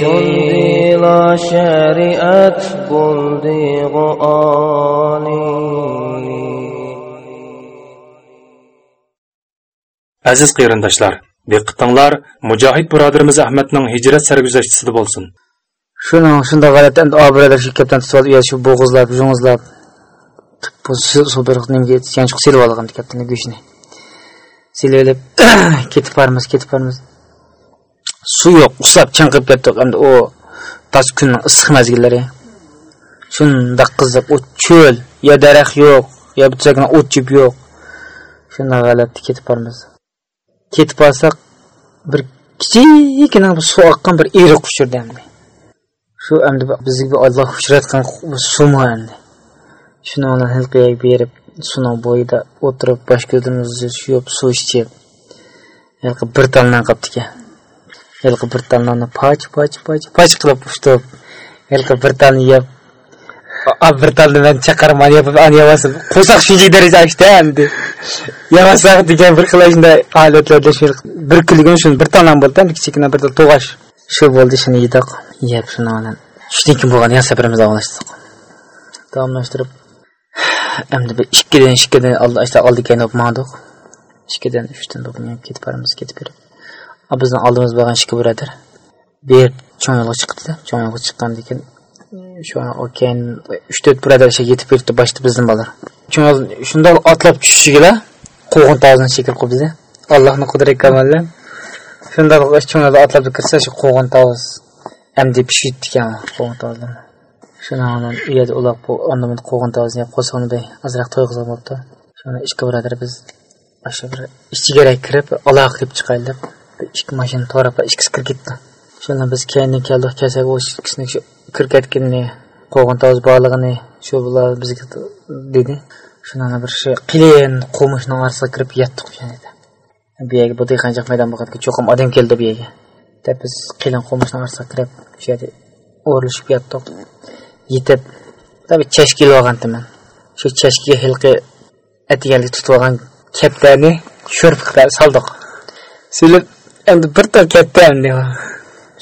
Shundayla shariat bo'ldi g'oli Aziz qarindoshlar, diqqatinglar Mujohid birodarimiz Ahmadning hijrat sarguzashtisida bo'lsin. Şunu şunda gayet endi abiralar şu kaptan tutup ya şu boğuzlap, joğuzlap. Bu su berip nimge yanlış silip algan kaptanın güçünü. Silip ketip barmız, ketip barmız. Su yok, uslap çankıp kettik. Hem de o tas günün ısık mezgilleri. Şunda kızıp o çöl, ya derek yok, ya bütsekine ot cip yo'q Şunda g'alati ketib barmız. ketib alsak bir kichikina suv oqqan bir eriq uchirdi endi shu endi bizga alloh uchratgan suvmi endi shuni bilan berib sunov bo'yida o'tirib bosh ko'zimizni yuvib suv ichib hilqi bir talnan qolibdi ekan hilqi bir talnani poch poch poch poch qilib ushlab hilqi bir talni yeb bir talni man chaqarman yopib ani yabasib qo'rsoq shuncha daraja ochdi endi yamasak degan bir xil shunday holatlarda shu bir kulgan shu bir talnan bo'ldi kichkina bir to'g'ash shu bo'ldi shuni yedik yeb shuni bilan shundan keyin bo'lgan yana sabrimizni davomlashtirdik davomlashtirib endi bir ikkidan ikkidan oldi keyin olib mandik ikkidan uchdan bo'lib ketib boramiz ketib berib bizni oldimiz bo'lgan ikki birodar bir cho'ng yo'lga chiqdida cho'ng yo'lga chiqqandan keyin shu keyin uch to'rt birodar ishga yetib beribdi boshda bizni bolalar cho'ng yo'l shundoq otlab tushishiga quvg'in tog'ini chekib qo'yibdida allohni qudrat kamoli shundoq cho'ng yo'lda otlab kirsa shu quvg'in tog'iz endi pishiydi ekan quvg'in tovuzni Şunağının üyədə olaq bu ornament qoğun tavazını yap qosandı, azraq toyğızam oldu. Şuna iki biz başı bir işçi gerek kirip, alaq deyip çıkaylıp, iki maşın torapla ikisi kir gitti. Şuna biz kendi keldik, kesek o ikisini şu kir getkinini, qoğun tavaz bağlığını, şu bunlar biz dedi. Şuna bir şey, qiliyen. Bu yerga bu maydon bo'lgan cho'qim odam yetib tabi chashka olgandiman. Shu chashkaga hilqi atigali tutib olgan kaplarni sho'rp qilib soldik silib endi bir tal katta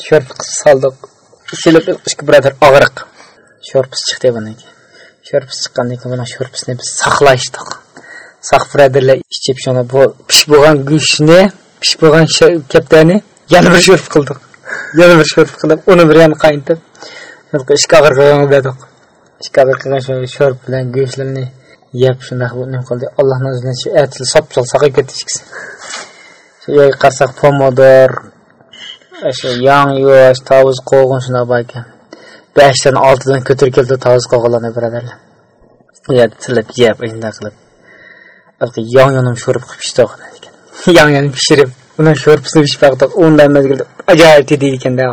sho'rp qilib soldik silib ikki birodar og'riq. Sho'rpis chiqdi bundan keyin. Sho'rpis chiqqandan keyin buni sho'rpisni biz saqlashdik saq birodarlar ichib shuni bu pishib bo'lgan go'shtni pishib bo'lgan kaptani yana bir sho'rp qildik. Yana bir sho'rp qilib uni bir yana qaynatib ishga og'ir dedik. ishga og'ir qilgan shu sho'rp bilan go'shtlarni yeb shundoq nima qildi? Allohni o'zidan shu atil sop sol saqib ketdi ikkisi shu yerga qarasak pomidor e, shu yong yuvosh tovuz qovg'in shunaqa bor ekan. Beshdan oltidan ko'tarib keldi tovuz qovg'inlarni birodarlar. U tilib yeb shunday qilib. Yang-yonim sho'rib qilib pishdi ekan. Yong yonim pishirib uni sho'rpisini pishib baqdik undan mezgilda ajoyib dedi ekanda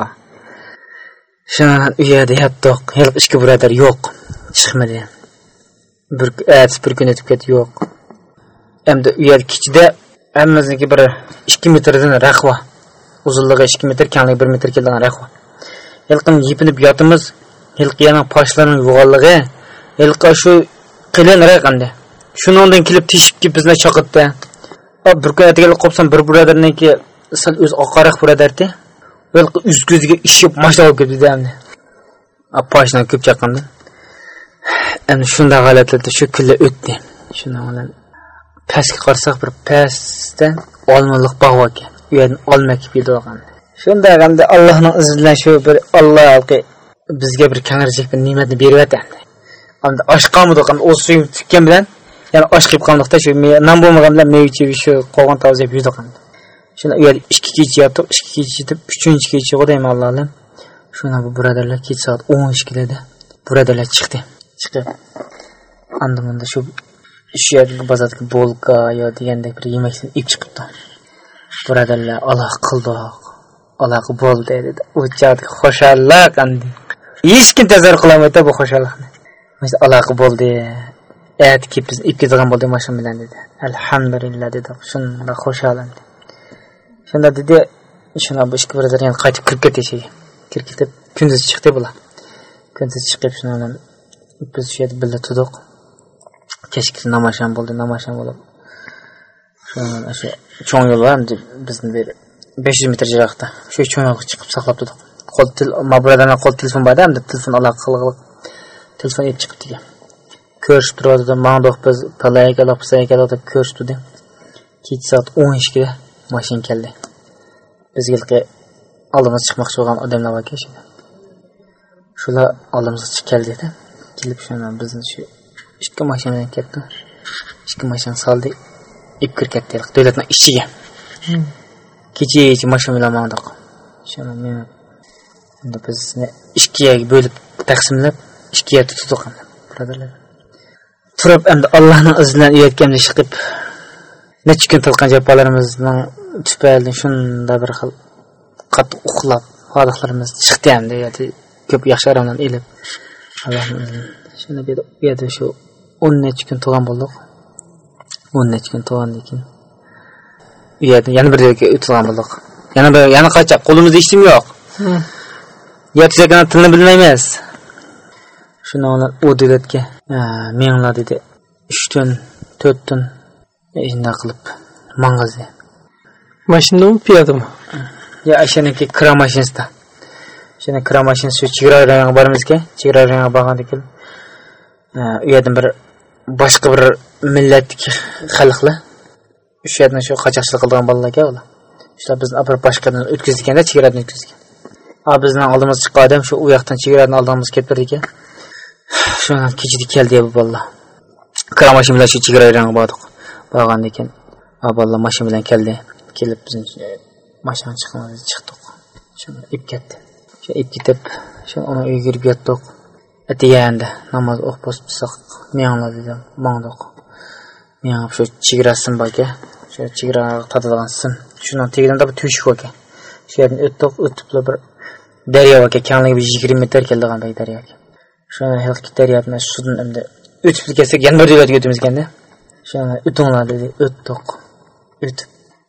Şa u yerda yotdik işki ishga birodar yo'q bir ertasi bir kun o'tib ketdi yo'q. Endi u yer kichida hammamizniki bir ikki metrdan raqva uzunligi 2 metr kengligi bir metr kelgan raqva. Yilqin yipinib yotimiz yilqi yana poshlarini yo'g'onligi yilqi shu qilin raqamda shuni undan kelib teshib kelib bizni chaqirdi bir kun ertaga qopsan bir birodarniki o'z oqariq oqaroq birodarda uz ko'ziga ishib mashina olib kelibdi endi poshna ko'p chaqqanda endi shunday holatlarda shu kunlar o'tdi. Shundan bilan pastga qarasak bir pastda olmaliq bog' bor ekan u yerdan olma kelib kelib shunday hamda allohning izi bilan shu bir alloh bizga bir kangarchak bir ne'matni beryapti hamda oshqanmidi u suyim tukkan bilan ya'ni osh qilib qoldiqda shu non bo'lmagan bilan meva cheb shu qolgan tovuq yeb yurdik shuni u yerda ikki kecha yotib ikki kecha yetib uchinchi kecha deyman alloh alam shunda bu birodarlar kecha soat o'n ikkilarda birodarlar chiqdi. Chiqib andi munda shu shu yerga bozorga bolka yo degandek bir yemakni ib chiqibdi. Birodarlar aloq qildi. Alloh bo'ldi dedi. U chog'dagi xushallik andi hech kim tasavvur qilolmaydi bu xushallikni aloqa bo'ldi ayt kelib bizni ib ketadigan bo'ldik mashina bilan dedi. Alhamdulillah dedi. Shunda xushal shunda dedi shuna bu ishga birodar yana qaytib kirib ketdi ichiga kirib ketib kunduz chiqdi bular kunduz chiqib shuna bilan biz shu yerda birga turdik kechki namoz ham bo'ldi. Namoz ham bo'lib shu cho'ng yo'l bor bizni beri besh yuz metr jiroqda shu cho'ng yo'lga chiqib saqlab turdik qo'l birodarlar qo'l telefon borda hamda telefon aloqa qilib telefon yetib chiqibdi degan ko'rishib turadi mandoq biz palaykalar pisaykalar deb ko'rishib turdi kech soat o'n ikkida mashina keldi. Bizga oldimizga chiqmoqchi bo'lgan odamlar bor ekan shular oldimizga chiqib keldi dedi. Kelib shuna bizni shu ikki mashina bilan ketdi. Ikki mashina soldi ib kirib ketdi davlatni ichiga kecha mashina bilan shuni men endi bizni ikkiga bo'lib taqsimlab ikkiga tutdik birodarlar. Turib endi allohni izi bilan chiqib necha kun tilqqan jabolarimizning tufayli shunda bir xil qattiq uxlab xoliqlarimiz chiqdi endi ko'p yaxshi oromdan ilib shunda bu yerda shu o'n necha kun turgan bo'ldik o'n necha kun turgandan keyin u yerda yana bir joyga o'tgan bo'ldik yana bir yana qancha qo'limizda hech yo'q. Yotishakana tilni bilmaymiz. Ular u davlatga menglar dedi. Uch tun to'rt tun shunday qilib mang'azi mashinami piyodami Я o'shaniki kira mashinasida shuni kira mashinasi shu chegara rayonga boramizku chegara rayonga бир keyin бир yerdan bir boshqa bir millatdagi xalqlar o'sha yerdan shu qochoqchilik qilgan bolalar ekan ular shular bizni bir boshqadan o'tkazganda chegaradan o'tkazgan bizni oldimizga chiqqan odam shu u yoqdan chegaradan oldimizga kelib berdi ekan shuni kechada keldi bu bolalar kira mashina bilan shu chegara rayonga bordik borgandan keyin bolalar mashina bilan keldi kelib bizni e, mashina chiqamiz chiqdik shu ib ketdi. Shu ib ketib shu uni uyga kirib yotdik atiganda namoz o'qib bossak miyanglar dedi mangdiq miyangib shu chegarasim bor ekan shu chegara tortadigan sim shuni tagidan bir tushuk bor ekan shu yerdan o'tdik o'tib bir daryo bor ekan kengligi bir yigirma metr keladigan daryo ekan shuni daryoni sudan endi o'tib kelsak yana bir joyga o'tamiz ekanda. Shuni o'tinglar dedi o'tdik o'tib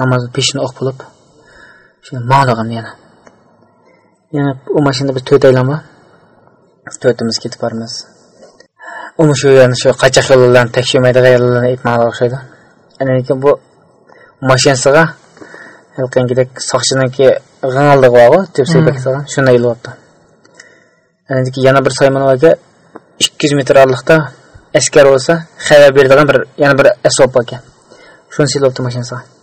namozni peshini o'qib bo'lib shuni manglig'im yana. Yana u mashinada biz to'rt aylan bor to'rtimiz ketib boramiz. Uni shu yerni shu qachoq yo'llarni tekshirmaydigan yo'llarni aytmaganga o'xshaydi. Keyin bu mashinasiga halqangidek soqchiniki g'ing'ildiq borku solgan shunday ilyapti keyin yana bir saymonovaga ikki yuz metr oraliqda askar bo'lsa xabar beradigan bir yana bir asbob ekan shuni silyapti mashinasiga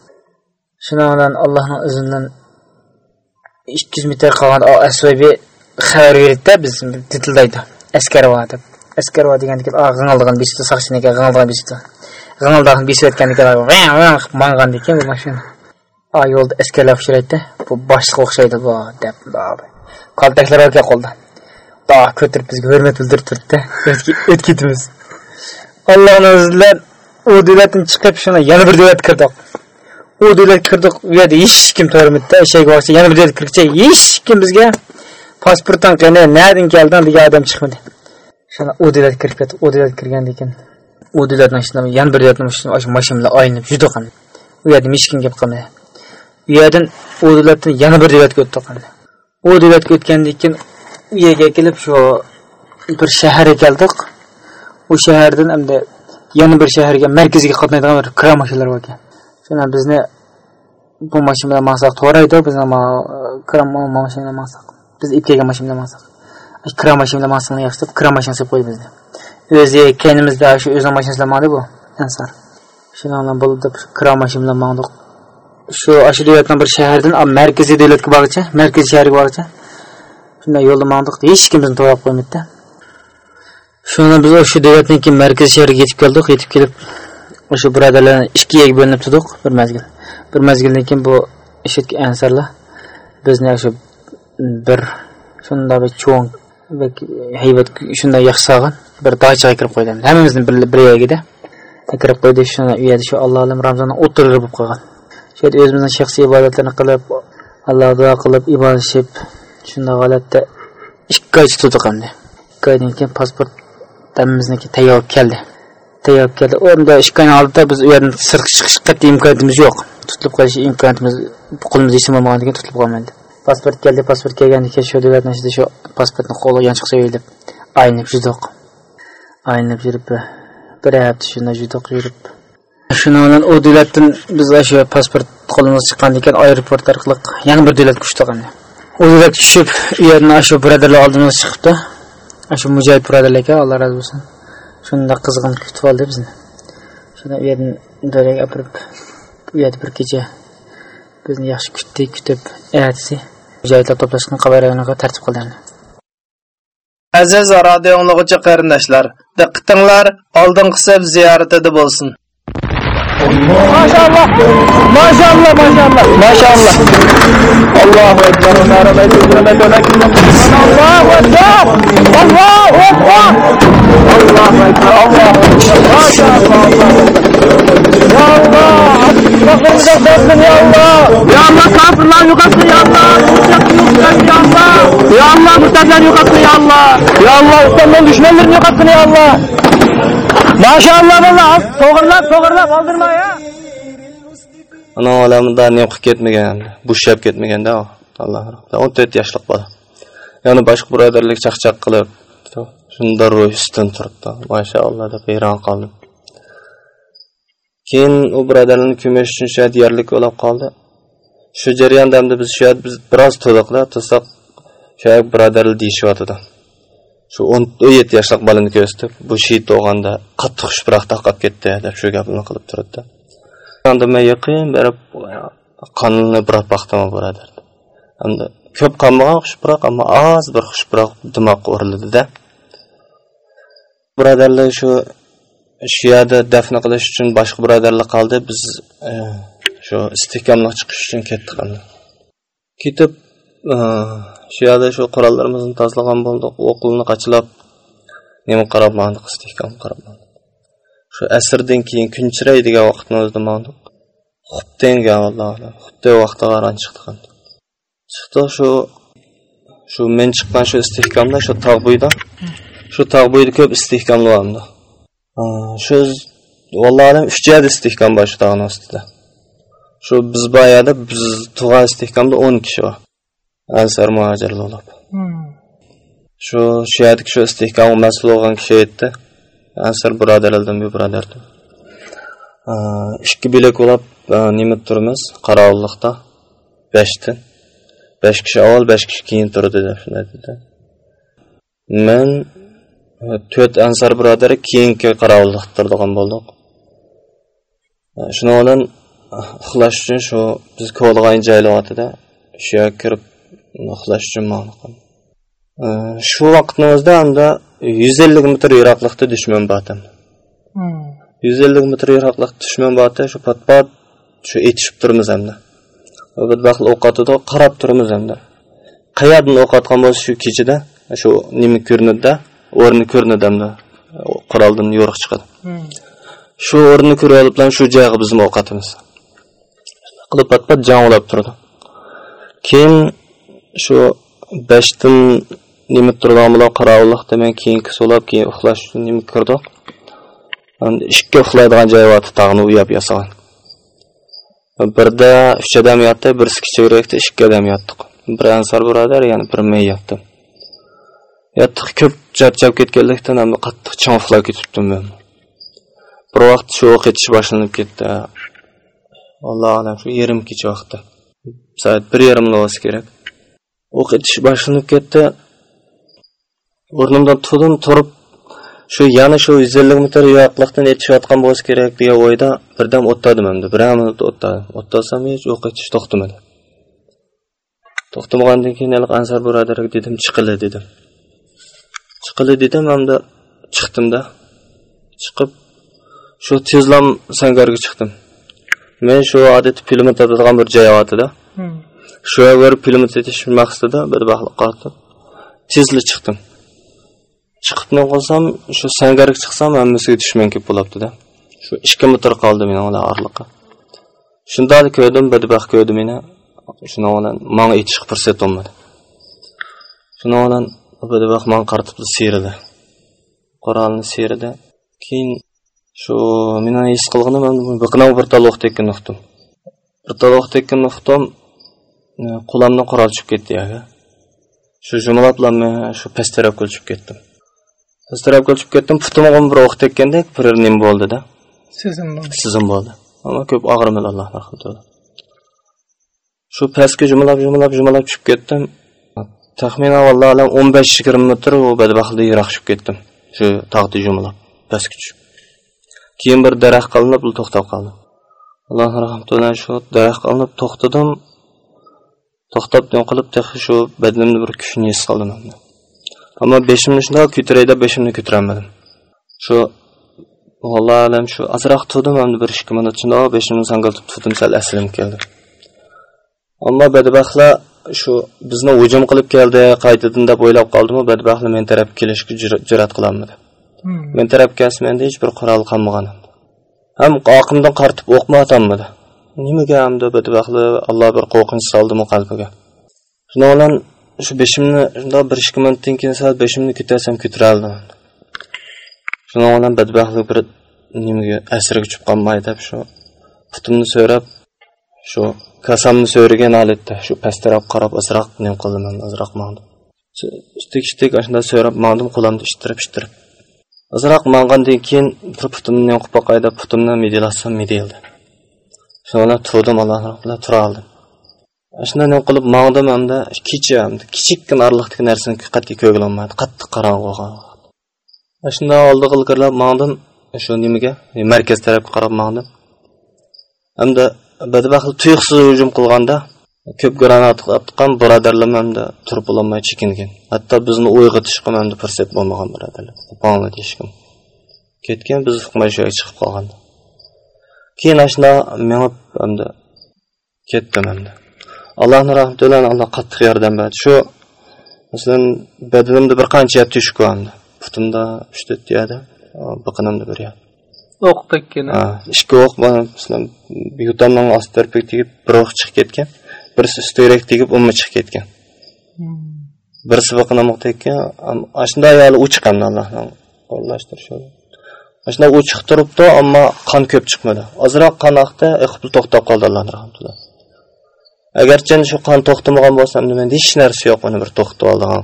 shundan bilan allohni izidan ikki yuz metr qolgan asbobi xabar beradida biz titillaydi askar bor deb askar bor degandan keyin g'ing'ildigan beshikda soqchiniki g'ing'ildigan beshikda g'ing'ildag'ini besib o'tgandan keyin qilib mangandan keyin bu mashina yo'lda askarlar uchraydi bu boshliqqa o'xshaydi bu deb kaltaklar bor ekan qo'lda. Ko'tarib bizga hurmat bildirib turibdi o'tib chiqib shuna yana bir u deylar kirdik u yerda hech kim to'ramadi eshak boqcha yana bir yerda kirgcha hech kim bizga? Pasportdan qani nadan kelding degan odam chiqmadi. Shuna u davlat kirib ketdi. U davlat kirgandan keyin u davlatdan yana bir yerdan shu mashinalar oynib juda qani. U yerda hech kim gap qilmadi. U yerdan u davlatdan yana bir davlatga o'tdi qani. U davlatga o'tgandan keyin u yerga kelib shu bir shaharga keldik. U shahardan endi yana bir shaharga markazga qatnaydigan bir kira mashinalar bor ekan. Shuna bizni bu mashina bilan maqsad to'g'ri edi bizni kira mashina bilan maqsad biz ip kelgan mashina bilan maqsad kira mashina bilan maqsadni yaxshi deb kira mashinasi qo'yib qo'ydi bizni o'zi kaynimizda shu o'zini mashinasi bilan mandi bu. Ansar shuna bilan bo'ldi deb kira mashina bilan mandik shu shu davlatdan bir shahardan markaziy davlatga borgacha markaziy shaharga borgacha shunday yo'lda mandik hech kim bizni to'g'ri qo'ymaydida shuni biz shu davlatdan keyin markaziy shaharga yetib keldik yetib kelib o'sha birodarlarni ikkiga bo'linib turdik bir mazgil. Bir mazgildan keyin bu ishitgan ansarlar bizni shu bir shunday bir cho'ng haybat shunday yaxshi solgan bir daychaga kirib qo'ydi. Hammamizni bir bir kirib qo'ydi. Shuni u yerda shu alloh alam ramzonni o'tirib bo'lib qolgan. Shu yerda o'zimizni shaxsiy ibodatlarni qilib allohga duo qilib ibodatlashib shunday holatda ikki oy tutdik hamda ikki oydan keyin pasport damimizniki tayyor keldi. Tayyorgarlik o'rnida unda oldida biz u yerdan sirtqa chiqish qat'iy imkoniyatimiz yo'q. Tutilib qolish imkoniyatimiz qo'limizda hech nima bo'lmagandan keyin tutilib qolmaydi. Pasport keldi pasport kelgandan keyin shu davlatni ichida shu pasportni qo'lga chiqsa deb aynib yurdik aynib yurib bir hafta shunday yurdik yurib. Shuni bilan u davlatdan biz shu pasport qo'limizga chiqqandan keyin aeroport orqali yana bir davlatga uchdik u davlatga tushib u yerdan shu birodarlar oldimizga chiqibdi. Shu mujohid birodarlar ekan alloh razı bo'lsin shunda qizg'in kutib oldi bizni. Shunda u yerdan joyga olib u yerda bir kecha bizni yaxshi kutdi kutib ertasi joylar to'plashgan qabr rayoniga tartib qildi aziz radio anglag'uchi qarindoshlar diqqatinglar oldingi saf ziyoratida bo'lsin. Maşallah. Maşallah maşallah. Maşallah. Allahu Ekber. Allahu Ekber. Allahu Ekber. Allahu Ekber. Ekber. Maşallah. Ya Allah Bakımıza versin ya Allah Ya Allah. Kafirler yukarısın ya Allah Mürtetler ya Allah Ya Allah. Mürtetler yukarısın ya Allah Ya Allah ustanın düşmanların yukarısın ya Allah Maşallah valla to'g'irlab to'g'irlab oldirma ya ana olamdan ne qilib ketmagan? Bo'shab ketmaganda oh, alloh rahmat. 14 yoshlik bola yana boshqa birodarlik chaqchaq qilib shunda ro'y turibdi. Maşallah deb hayron qoldim. Keyin u birodarlarni kumush uchun shu yerlik o'lib qoldi. Shu jarayonda biz shu biz biroz to'liqlar, to'saq shu yer birodarlar deyishyotidi shu o'n yetti yoshlik bolani ko'rsatib bu shehid bo'lganda qattiq shuproq taqab ketdi deb shu gapni qilib turibdi anda men yaqin berib qonini biroq paxtama birodar hamda ko'p qolmagan xushbiroq ammo oz bir xushbiroq dimoqqa urilidida birodarlar shu shu yerda dafn qilish uchun boshqa birodarlar qoldi biz e, shu istehkomlik chiqish uchun ketdik ketib Э, shu yerda shu qurollarimizni tozalagan bo'ldik. O'qilni qachilab nima qarab mandiq istehkom qarab mandiq shu asrdan keyin kun chiraydigan vaqtni o'zida mandiq xubtenga alloh xubte vaqtda qaran chiqdiqan chiqdi shu shu men chiqqan shu istehkomda shu tog' bo'yida shu tog' bo'yida ko'p istehkomlayapti shu vallohu alam uch joyda istehkom bor shu tog'ni ustida shu biz boyada biz tug'an istehkomda o'n kishi bor. Ansar muhojirlar bo'lib shu shu yerdagi shu istehkomga mas'ul bo'lgan kishi aytdi. Ansar birodarlardan bir birodar ikki bilak bo'lib nima turimiz qorovulliqda beshdan besh kishi avval besh kishi keyin turdi deb shunday dedi men to'rt ansar birodari keyingi qorovulliqda turadigan bo'ldik. Shuning bilan uxlash uchun shu biz ko'rgan joylayotida shu yerga kirib uxlash uchun shu vaqtni o'zida hamda yuz ellik metr yiroqlikda dushman bor yuz ellik metr yiroqlikda dushman bor shu pat pat shu etishib turmiz hamda bir vaqt o'q otadi qarab turmiz hamda qayerdan o'q otgan bo'lsa shu kechada shu nima ko'rinadida o'rni ko'rinadi hamda quroldan yo'riq chiqadi shu o'rni ko'rib olib shu joyga bizni o'q otamiz qilib pat pat janglab turdi keyin shu beshdan nima turgan bilan qorovulliq demak keyingi so'lab keyin uxlash uchun nima kirdi. Ishga uxlaydigan joyi bor tog'ni uyab yasagan birda uch odam yotdi birisi kichikroqda ikki odam yotdik bir ansar birodar yana bir men yotdim yotdik ko'p charchab ketganlikdan hamda qattiq chang uxlab ketibdim men. Bir vaqt shu o'q etish boshlanib ketdi. Allohu alam shu yarim kecha vaqtda soat bir yarimda bo'lsa kerak. O'q etish boshlanib ketdi o'rnimdan turdim turib shu yana shu yuz ellik metr yiroqlikdan etishayotgan bo'lsa kerak degan o'yda birdan o'tladim endi bir minut o'tladim o'tlasam hech o'q etish to'xtamadi to'xtamagandan keyin ansar birodarga dedim chiqili dedim. Chiqili dedim hamda chiqdimda chiqib shu tezlam sangarga chiqdim. Men shu odatda pulemyot topadigan bir joy yotida shu yerga borib pulemyot maqsadida bir baxtli qotib tezli chiqdim. Chiqib nima qilsam shu sangarga chiqsam hammasiga dushman kelib bo'libdida shu ikki metr qoldi meni bilan orliqqa shunda ko'rdim badbaxt ko'rdi meni. Shuni bilan manga aytishga fursat bo'lmadi. Shuni bilan badbaxt manga qaratib siyrildi qurolni siyrildi keyin shu meni his qilganim biqina bir taloq tekkan uqdim bir taloq tekkan uqdim qulamdan qurol tushib ketdi yaga shu jumlab bilan men shu past tarafga tushib ketdim. Past tarafga tushib ketdim putimga bir o'q tekkandek bir nim bo'ldida. Sizin bo'ldi. sizim bo'ldi. Ammo ko'p og'rimadi alloh rahmat shu pastga jumlab jumlab jumlab tushib ketdim. Taxminan vallohu alam o'n besh yigirma metr u badbaxtli yiroq tushib ketdim. Shu tog'ni jumlab pastga tushib. Keyin bir daraxt qilinib to'xtab qoldim alloh rahmat bilan shu daraxt qilinib to'xtadim to'xtab qilib shu badanimda bir kuchni his qildim. Ammo beshimni shundoq ko'taray deb beshimni ko'tarolmadim shu vallohu alam shu ozroq turdim endi bir ikki minut shundoq beshimni sangaltib turdim sal aslim keldi. Ammo badbaxtlar shu bizni hujum qilib keldi qaytadan deb o'ylab qoldimu badbaxtlar men tarafga kelishga jur'at qilolmadi men tarafga kelsa menda hech bir qurol qolmagan ham oqimdan qartib o'qma atamadi nimaga hamda badbaxtlar alloh bir qo'rqinch soldimi qalbiga? Shundan bilan shu beshimni shundoq bir ikki minutdan keyin sal beshimni ko'tarsam ko'tara oldim bilan badbaxtlik bir nimaga asirga tushib qolmay deb shu putimni so'rab shu kasamni so'ragan holatda shu past taraf qarab ozroq nim qildim ozroq mangdim. Ishtik ishtik shunda so'rab mandim qo'limni ishtirib ishtirib. Ozroq mangandan keyin bir putimni nim qilib boqay deb putimni midilasam midildi shundan turdim alloh bilan tura oldim. Shunday nim qilib mangdim hamda kecha hamda kichikkina orliqdagi narsani qat'iy ko'gilolmadi qattiq qorong'i bo'lgan shunday oldiga ilgirlab mangdim shu nimaga? Markaz tarafga qarab mangdim. Hamda badbaxt tuyuqsiz hujum qilganda ko'p granat atgan birodarlarim hamda turib bo'lolmay chekingan. Hatto bizni uyg'otishga hamda fursat bo'lmagan birodarlar qopongni deyishgan ketgan biz uqmay shu yerga chiqib qolgan keyin shunda mengib hamda ketdim hamda. Allohni rahmati bilan alloh qattiq yordam berdi. Shu masalan badanimda bir qancha yap tushib qolgandi putimda uch to'rt yerda biqinimda bir yer o'q tekkan ikki o'q masalan yutamning osti tarafiga tegib bir o'q chiqib ketgan. Birisi ustirak tegib umma chiqib ketgan. Birisi biqinimga tekkan shunday hali u chiqqan allohni qo'llashtirish Aşna u chiqib turibdi ammo qon ko'p chiqmadi. Ozroq qon oqdi iqbil to'xtab qoldi Alloh rahmatullah. agarchi shu qon to'xtamagan bo'lsa nima hech narsa yo'q uni bir to'xtib oldigan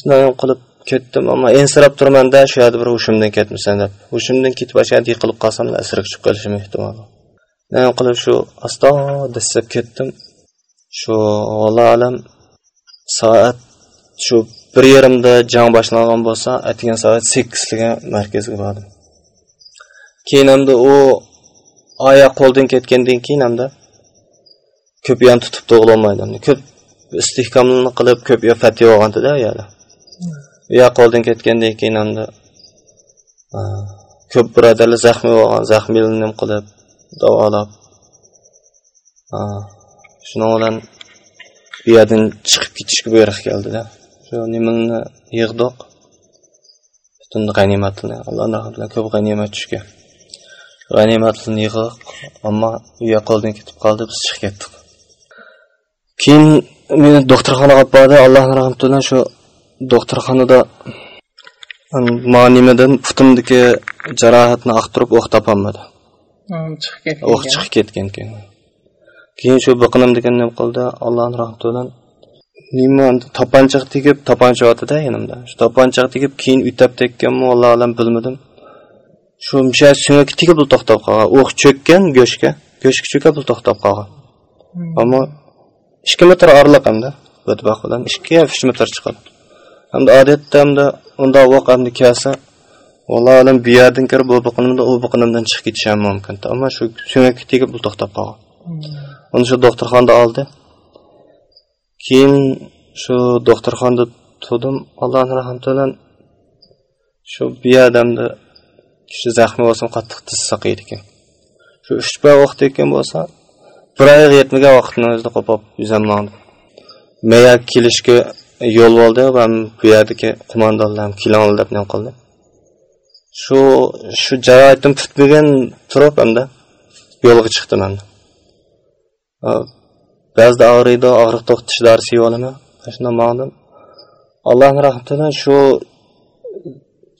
shunday qilib ketdim ammo ensirab turmanda shu yerda bir hushimdan ketmisan deb. Hushimdan ketib boshqa yerda yiqilib qolsam asirib chiqib qolishim ehtimoli nima qilib shu asto dastlab ketdim. Shu alloh alam soat shu bir yarimda jang boshlangan bo'lsa atgan soat sakkizliga markazga bordim. Keyin hamda u oyoq qo'ldan ketgandan keyin hamda ko'pyon tutib tug'ilolmaydi. Ko'p istehkomni qilib ko'p fatih bo'lgandida yana uya qo'ldan ketgandan keyin hamda ko'p birodarlar zaxmiy bo'lgan zaxmiylarni qilib davolab shuning bilan bu yerdan chiqib ketishga buyruq keldida. Yig'diq butun g'animatni alloh rahmat bilan ko'p g'animat tushgan g'animatlarni yig'ib ammo uya qo'ldan ketib qoldi biz chiqib ketdik keyin meni doktorxonaga olib bordi allohni rahmati bilan shu doktorxonada ma nimadan putimdagi jarohatni aqtirib o'q topolmadi chiqib ketgan o'q chiqib ketgan keyin keyin shu biqinimdagi nima qildi allohni rahmati bilan nima topanchiq tegib topancha yotida yanimda. Shu topanchiq tegib keyin utab tekkanmi allohu alam bilmadim. Shu misha suyak tegib bu to'xtab qolgan. O'q cho'kkan go'shtga go'shtga cho'kib bu to'xtab qolgan. Ammo ikki metr oraliq hamda bilan ikki uch metr chiqadi. Hamda odatda hamda unda o'q hamda kelsa allohu alam bu yerdan kirib bu biqinimda u biqinimdan chiqib ketishi ham mumkin. Ammo shu suyak tegib bu to'xtab qolgan. Uni shu doktorxonada oldi keyin shu doktorxonada turdim allohni rahmati bilan shu bu kishi zaxmi bo'lsa qattiq tiz saqiydi ekan. Shu uch bay vaqt ekan bo'lsa bir oy yetmagan vaqtni o'zida qo'pib yuzammandim meya kelishga yo'l bo'ldi va bu yerdagi qo'mondonlar kelinglar deb nima qildi. Shu shu jarohatim tutmagan turib hamda yo'lga chiqdim hamda. Ba'zida og'riydi og'riq to'xtatish dorisi yeb olaman shundan mag'dim allohni rahmatidan shu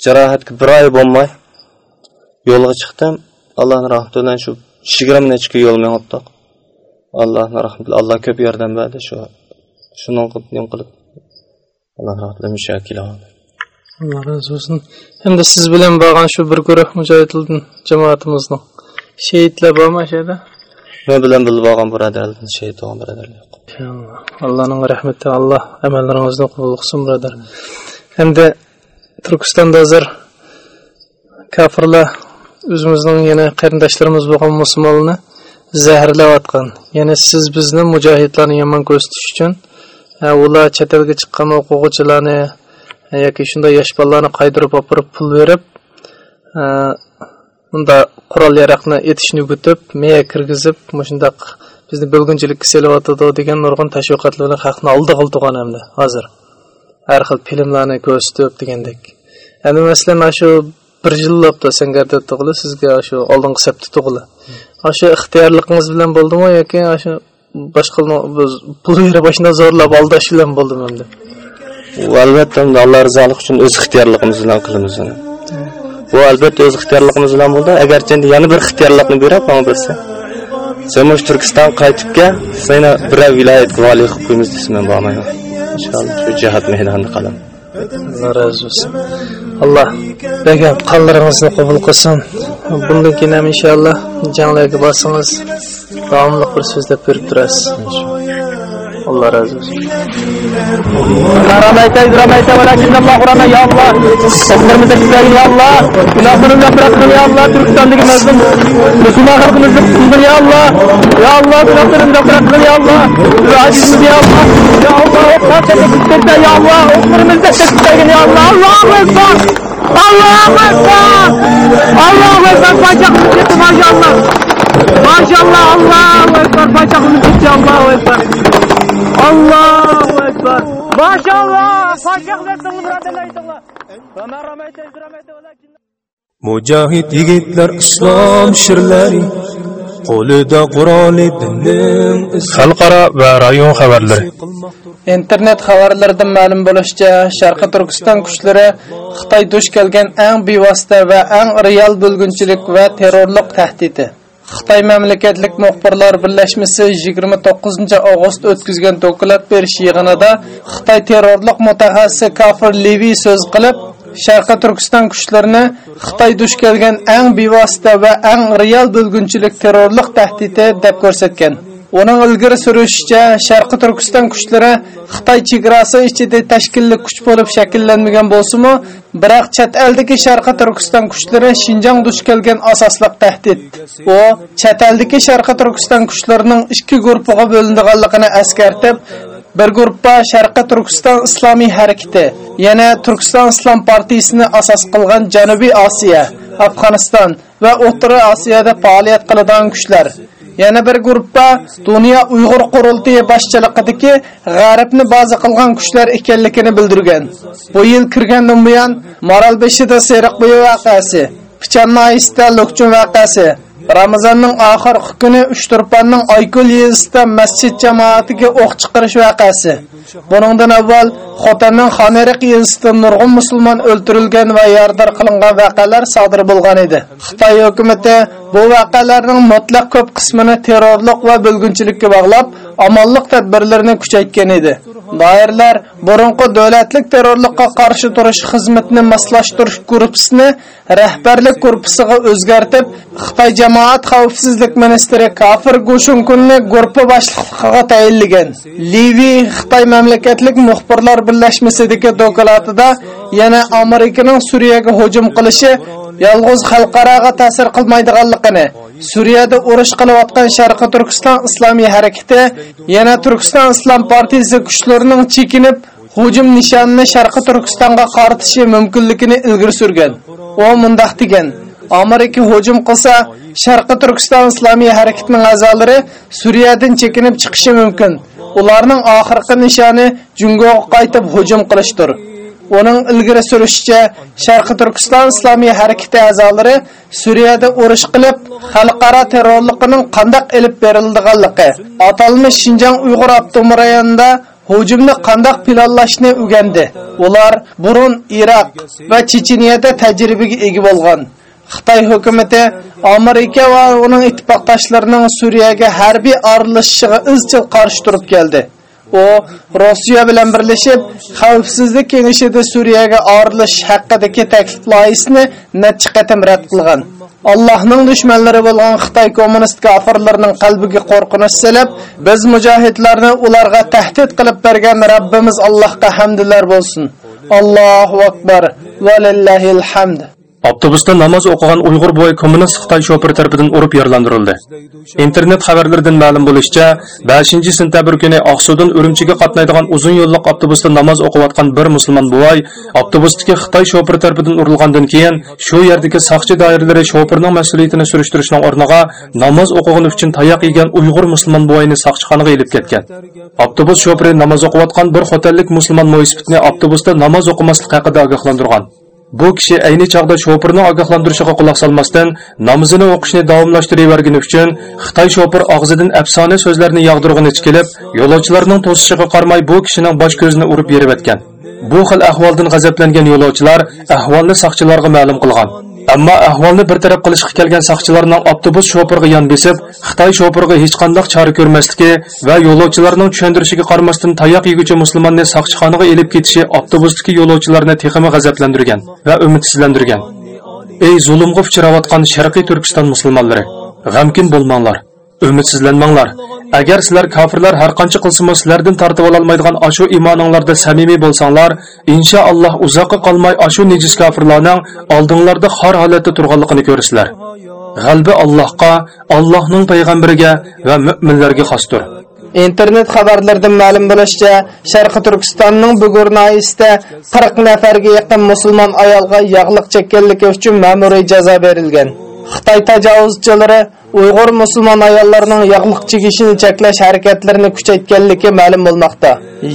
jarohatga bir oy bo'lmay yo'lga chiqdim. Allohni rahmatidan shu yigirma necha kun yo'l mengibdiq allohni rahmati alloh ko'p yordam berdi. Shu shuni qilib alloh rahmati shu musha kela oldi. Alloh razı bo'lsin endi siz bilan bo'lgan shu bir guruh mujohidlardan jamoatimizni shehidlar bormi shu yerda men bilan bilib bo'lgan birodarlar shehid bo'lgan birodarlar inshaalloh allohning rahmati alloh amallaringizni qabul qilsin birodar endi turkistonda hozir kofirlar o'zimizning yana qarindoshlarimiz bo'lgan musulmonlarni zaharlayotgan. Ya'ni siz bizni mujohidlarni yomon ko'rsatish uchun e, ular chet elga chiqqan o'quvchilarni e, yoki shunday yosh bolalarni qaydirib olib pul berib e, unda qurol yaroqni etishni o'gitib miya kirgizib shundoq bizni bo'lgunchilikka selyotidi degan nurg'un tashviqotlar bilan xalqni oldi qildigan hamda hozir. Har xil filmlarni ko'rsatib degandek. Endi masalan shu bir yil bo'libdi sangarda tug'ili sizga shu oldingi sapda tug'ili shu ixtiyorligingiz bilan bo'ldimi yoki shu boshqa pul berib boshida zo'rlab aldash bilan bo'ldimi endi? Albatta alloh rizoligi uchun o'z ixtiyorligimiz bilan qilamiz bu albatta o'z ixtiyorligimiz bilan bo'ldi. Agarchi endi yana bir ixtiyorlikni berib mana bersa. Turkiston qaytib seni biror viloyat vali qilib qo'ymiz desam men bormayman inshaalloh shu jihat mehnatni qilaman alloh razı bo'lsin alloh bergan qonlaringizni qabul qilsin. Bundan keyin ham inshaalloh janglarga borsangiz davomli bir so'zlab berib turasiz. Allah razı olsun. Allah rahmet eyle, rahmet eyle, velakin Allah kurana ya Allah. Seslerimize güzel ya Allah. Günahlarını yapırakın ya Allah. Türkistan'daki mezun, Müslüman halkımızı kızdır ya Allah. Ya Allah, günahlarını yapırakın ya Allah. Ve acizimizi ya Allah. Ya Allah, oklar teşekkür ya Allah. Oklarımızı teşekkür ya Allah. Allah'u Ekber. Allahu Ekber! Allahu Ekber bacağımız gitti maşallah. Maşallah Allahu Ekber bacağımız gitti Allahu Ekber. Allahu akbar. Mashallah, Shoh deb birodarlar aytinglar. Va Mujahid yigitlar islom shirlari qo'lida Qur'on dinning xalqaro va rayon xabarlari. Internet xabarlaridan ma'lum bo'lishicha Sharq turkiston kuchlari xitoy duch kelgan eng bevosita va eng real bo'lgunchilik va terrorlik tahdidi. Xitoy mamlakatlik muxbirlar birlashmasi 29 avgust o'tkazgan doklad berish yig'inida xitoy terrorlik mutaxassisi kafir levi so'z qilib sharqi turkiston kuchlarini xitoy duch kelgan eng bevosita va eng real bo'lgunchilik terrorlik tahdidi deb ko'rsatgan. Uning ilgari surishicha sharqi turkiston kuchlari xitoy chegarasi ichida tashkilli kuch bo'lib shakllanmagan bo'lsa-mu, biroq chet eldagi sharqi turkiston kuchlari shinjong duch kelgan asosli tahdid u chet eldagi sharqi turkiston kuchlarining ikki guruhiga bo'linganligini eskartib bir guruhga sharqi turkiston islomiy harakati yana turkiston islom partiyasini asos qilgan janubiy osiyo afg'oniston va o'rta osiyoda faoliyat qiladigan kuchlar yana bir guruhda dunyo uyg'ur qurultiyi boshchiligidagi g'aribni baza qilgan kuchlar ekanligini bildirgan bu yil kirgandan buyon moralbeshida seriq bo'yi voqeasi Pichan nahisida Lokchun vaqasi. Ramazonning oxirgi kuni Uchturpanning Oykul yezisida masjid jamoatiga o'q chiqarish vaqasi. Buningdan avval Xotanning Xoneriq yezisida nurg'un musulmon o'ldirilgan va yordar qilingan voqealar sodir bo'lgan edi. Xitoy hukumatı bu voqealarning mutlaq ko'p qismini terrorlik va bo'lgunchilikka bog'lab, amonlik tadbirlarini kuchaytgan edi. Doirlar burunqi davlatlik terrorlikqa qarshi turish xizmatini maslashtirish guruhisini rahbarlik guruhiga o'zgartib, Xitoy jamoat xavfsizlik ministri Kafir Gushunkunni guruhi boshlig'iga tayinlagan. Livi Xitoy mamlakatlik muxbirlar birlashmasidagi dokladida yana Amerikaning Suriyaga hujum qilishi yolg'iz xalqaroga ta'sir qilmaydiganligini suriyada urush qilayotgan sharqi turkiston islomiy harakati yana turkiston islom partiyasi kuchlarining chekinib hujum nishonini sharqi turkistonga qaratishi mumkinligini ilgari surgan. U mundoq degan. Amerika hujum qilsa sharqi turkiston islomiy harakatining a'zolari suriyadan chekinib chiqishi mumkin. Ularning oxirgi nishoni jungoga qaytib hujum qilishdir. Оның ilgari surishicha, Sharqi Turkiston Islomiy harakati a'zolari Suriyada urush qilib, xalqaro terrorlikning qandaq elib berilganligi, atalmish Shinjang Uyg'ur avtonom rayonida hujumni qandaq planlashni o'rgandi. Ular burun Iroq va Checheniyada tajribaga ega bo'lgan. Xitoy hukumatı Amerika va uning ittifoqdoshlarining Suriyaga harbiy aralashishiga izchil qarshi turib keldi. U Rossiya bilan birlashib xavfsizlik kengashida Suriyaga orilish haqidagi taklif loyisini necha qatam rad qilgan. Allohning dushmanlari bo'lgan Xitoy kommunist kofirlarining qalbiga qo'rqinish silib biz mujohidlarni ularga tahdid qilib bergan Rabbimiz Allohga hamdlar bo'lsin. Allohu akbar valillahil hamd. Avtobusda namoz o'qigan Uyg'ur bo'yi kommunist Xitoy shofiri tomonidan urib yaralandirildi. Internet xabarlaridan ma'lum bo'lishicha, 5-sentabr kuni Oqsudan Urumchiga qatnaydigan uzun yo'lliq avtobusda namoz o'qiyotgan bir musulmon bo'y avtobusdagi Xitoy shofiri tomonidan urilgandan keyin shu yerdagi saqchi doiralari shofirning mas'uliyatini surishtirishning o'rniga namoz o'qigani uchun tayoq yegan Uyg'ur musulmon bo'yini saqchixonaga elib ketgan. Avtobus shofiri namoz o'qiyotgan bir xotinlik musulmon mo'ysibni avtobusda namoz o'qimaslik haqida ogohlantirgan. Bu kishi ayni chog'da sho'pirni ogohlantirishiga quloq solmasdan namozini o'qishni davomlashtiravergani uchun Xitoy shofir og'zidan afsona so'zlarni yog'dirg'ini kelib, yo'lovchilarning to'sishiga qaramay bu kishining bosh ko'zini urib yerib o'tgan. Bu xil ahvoldan g'azablangan yo'lovchilar ahvolni soqchilarga ma'lum qilgan. Ammo ahvolni bartaraf qilishga kelgan soqchilarning avtobus shofiriga yon besib, Xitoy shofiriga hech qanday chora ko'rmasligi va yo'lovchilarning tushuntirishiga qaramasdan tayoq yeguvchi musulmonni soqchixonaga elib ketishi avtobusdagi yo'lovchilarni texmi g'azablantirgan va umidsizlantirgan. Ey zulmga uchrayotgan Sharqiy Turkiston musulmonlari, g'amkin bo'lmanglar, umidsizlanmanglar. Agar sizlar kofirlar har qancha qilsa sizlardan tortib ololmaydigan aşu iymoninglarda samimiy bo'lsanglar, inshaalloh uzoqqa qolmay aşu necis kofirlarning oldinglarda har holatda turganligini ko'rasizlar. G'albi Allohga, Allohning payg'ambariga va mu'minlarga xosdir. internet xabarlaridan ma'lum bo'lishicha sharqi turkistonning bugur noisida 40 nafarga yaqin musulmon ayolga yog'liq chekkanligi uchun ma'muriy jazo berilgan xitoy tajovuzchilari uyg'ur musulmon ayollarining yog'liq chegishini cheklash harakatlarini kuchaytganligi ma'lum bo'lmoqda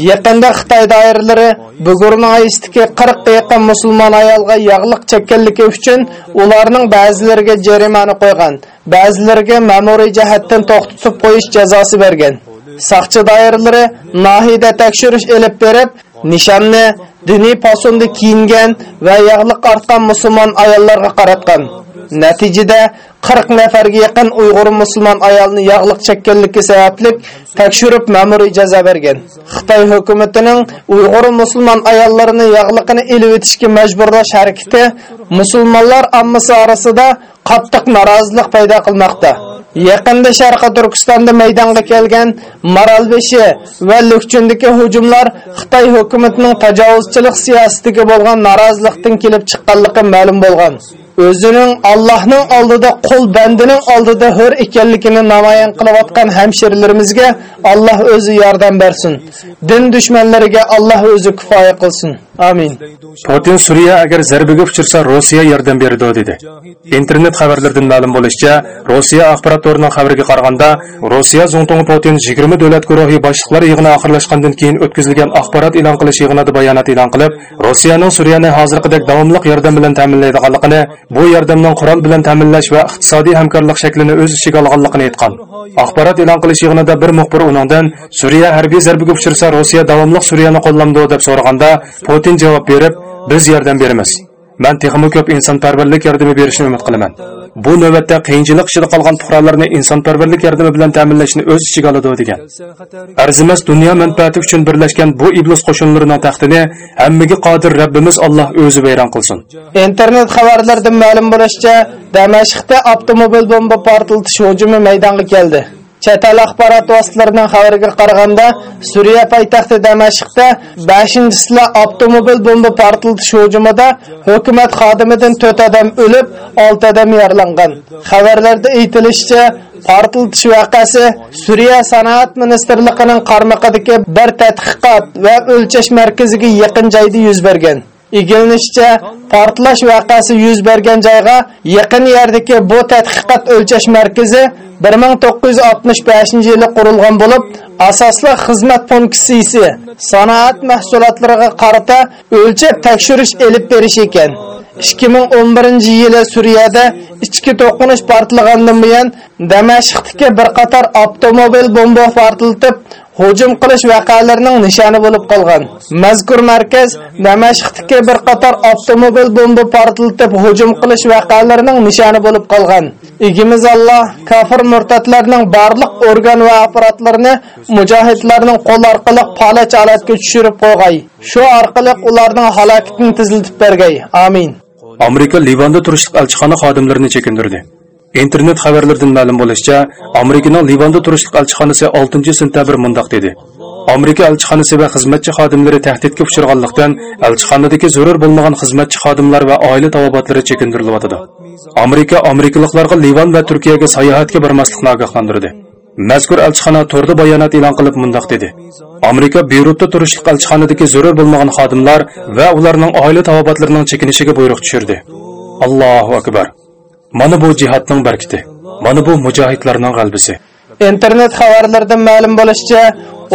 yaqinda xitoy doiralari bugur noisidagi 40 ga yaqin musulmon ayolga yog'liq chekkanligi uchun ularning ba'zilariga jarimani qo'ygan ba'zilariga ma'muriy jihatdan to'xtatib qo'yish jazosi bergan Saqchi doiralari nahida tekshirish elib berib, nishonni diniy posonda kiyingan va yog'liq ortgan musulmon ayollarga qaratgan. Natijada 40 nafarga yaqin Uyg'ur musulmon ayolni yog'liq chakkanligi sababli tekshirib ma'muriy jazo bergan. Xitoy hukumatining Uyg'ur musulmon ayollarini yog'liqini elib o'tishga majburlash harakati musulmonlar ammasi orasida qattiq norozilik paydo qilmoqda. Yaqinda Sharqi Turkistonda maydonga kelgan Maralbeshi va Lukchundagi hujumlar Xitoy hukumatining tajovuzchilik siyosatiga bo'lgan norozilikdan kelib chiqqanligi ma'lum bo'lgan. O'zining Allohning oldida qul bandining oldida hur ekanligini namoyon qilayotgan hamshirlarimizga Alloh o'zi yordam bersin. Din dushmanlariga Alloh o'zi kifoya qilsin. Amin. Putin Suriya agar zarbaga uchirsa Rossiya yordam beradi dedi. Internet xabarlaridan ma'lum bo'lishicha, Rossiya axborot to'rining xabariga qaraganda, Rossiya Zongtong Putin 20 davlat guruhi boshliqlari yig'ini oxirlashgandan keyin o'tkazilgan axborot e'lon qilish yig'inida bayonot e'lon qilib, Rossiyaning Suriyani hozirgidek davomli yordam bilan ta'minlaydiganligini bu yordamning Qur'on bilan ta'minlash va iqtisodiy hamkorlik shaklini o'z ichiga olganligini aytgan. Axborot e'lon qilish yig'inida bir muxbir uningdan Suriya harbiy zarbaga uchrasa Rossiya davomli Suriyani qo'llamdi deb so'raganda Putin javob berib, biz yordam beramiz. Man texmi ko'p insonparvarlik yordami berishni umid qilaman. Bu navbatda qiyinchilik ichida qolgan fuqarolarni insonparvarlik yordami bilan ta'minlashni o'z ichiga oladi degan. Arzimas dunyo manfaati uchun birlashgan bu iblis qo'shinlarining taxtini hammaga qodir Rabbimiz Alloh o'zi vayron qilsin. internet xabarlaridan ma'lum bo'lishicha damashqda avtomobil bomba portlatish hujumi maydonga keldi chet el axborot vositalarining xabariga qaraganda suriya poytaxti damashqda 5 sila avtomobil bomba portlatish hujumida hukumat xodimidan 4 odam o'lib 6 odam yaralangan. Xabarlarda aytilishicha portlatish voqeasi suriya sanoat ministrligining qarmog'idagi bir tadqiqot va o'lchash markaziga yaqin joyda yuz bergan. Igilinishicha, portlash voqeasi yuz bergan joyga yaqin yerdagi bu tadqiqot o'lchash markazi 1965 yili qurilgan bo'lib, asosli xizmat funksiyasi sanoat mahsulotlariga qarata o'lchab tekshirish elib berish ekan. 2011 yili Suriyada ichki to'qinish portlagandan buyon Damashqdagi bir qator avtomobil bomba portlatib hujum qilish voqealarining nishoni bo'lib qolgan. Mazkur markaz Damashqdagi bir qator avtomobil bomba portlatib hujum qilish voqealarining nishoni bo'lib qolgan. Igimiz Alloh kafir murtatlarning barliq organ va apparatlarini mujohidlarning qo'l orqali palach holatga tushirib qo'ygay. Shu orqali ularning halokatini tezlatib bergay. Amin. Amerika Livanda turishlik elchixona xodimlarini chekindirdi. Internet xabarlaridan ma'lum bo'lishicha amerikaning livanda turishlik elchixonasi 6 sentabr mundoq dedi. Amerika elchixonasi va xizmatchi xodimlari tahdidga uchraganlikdan elchixonadagi zarur bo'lmagan xizmatchi xodimlar va oila tavobatlari chekindirilyotidi amerika amerikaliklarga livan va turkiyaga sayohatga bormaslikni ogohlantirdi. Mazkur elchixona to'rda bayonot e'lon qilib mundoq dedi. Amerika beyrutda turishlik elchixonadagi zarur bo'lmagan xodimlar va ularning oila tavobatlarining chekinishiga buyruq tushirdi. Allohu akbar. Mana bu jihatning barkati. Mana bu mujohidlarning g'albisi. Internet xabarlaridan ma'lum bo'lishicha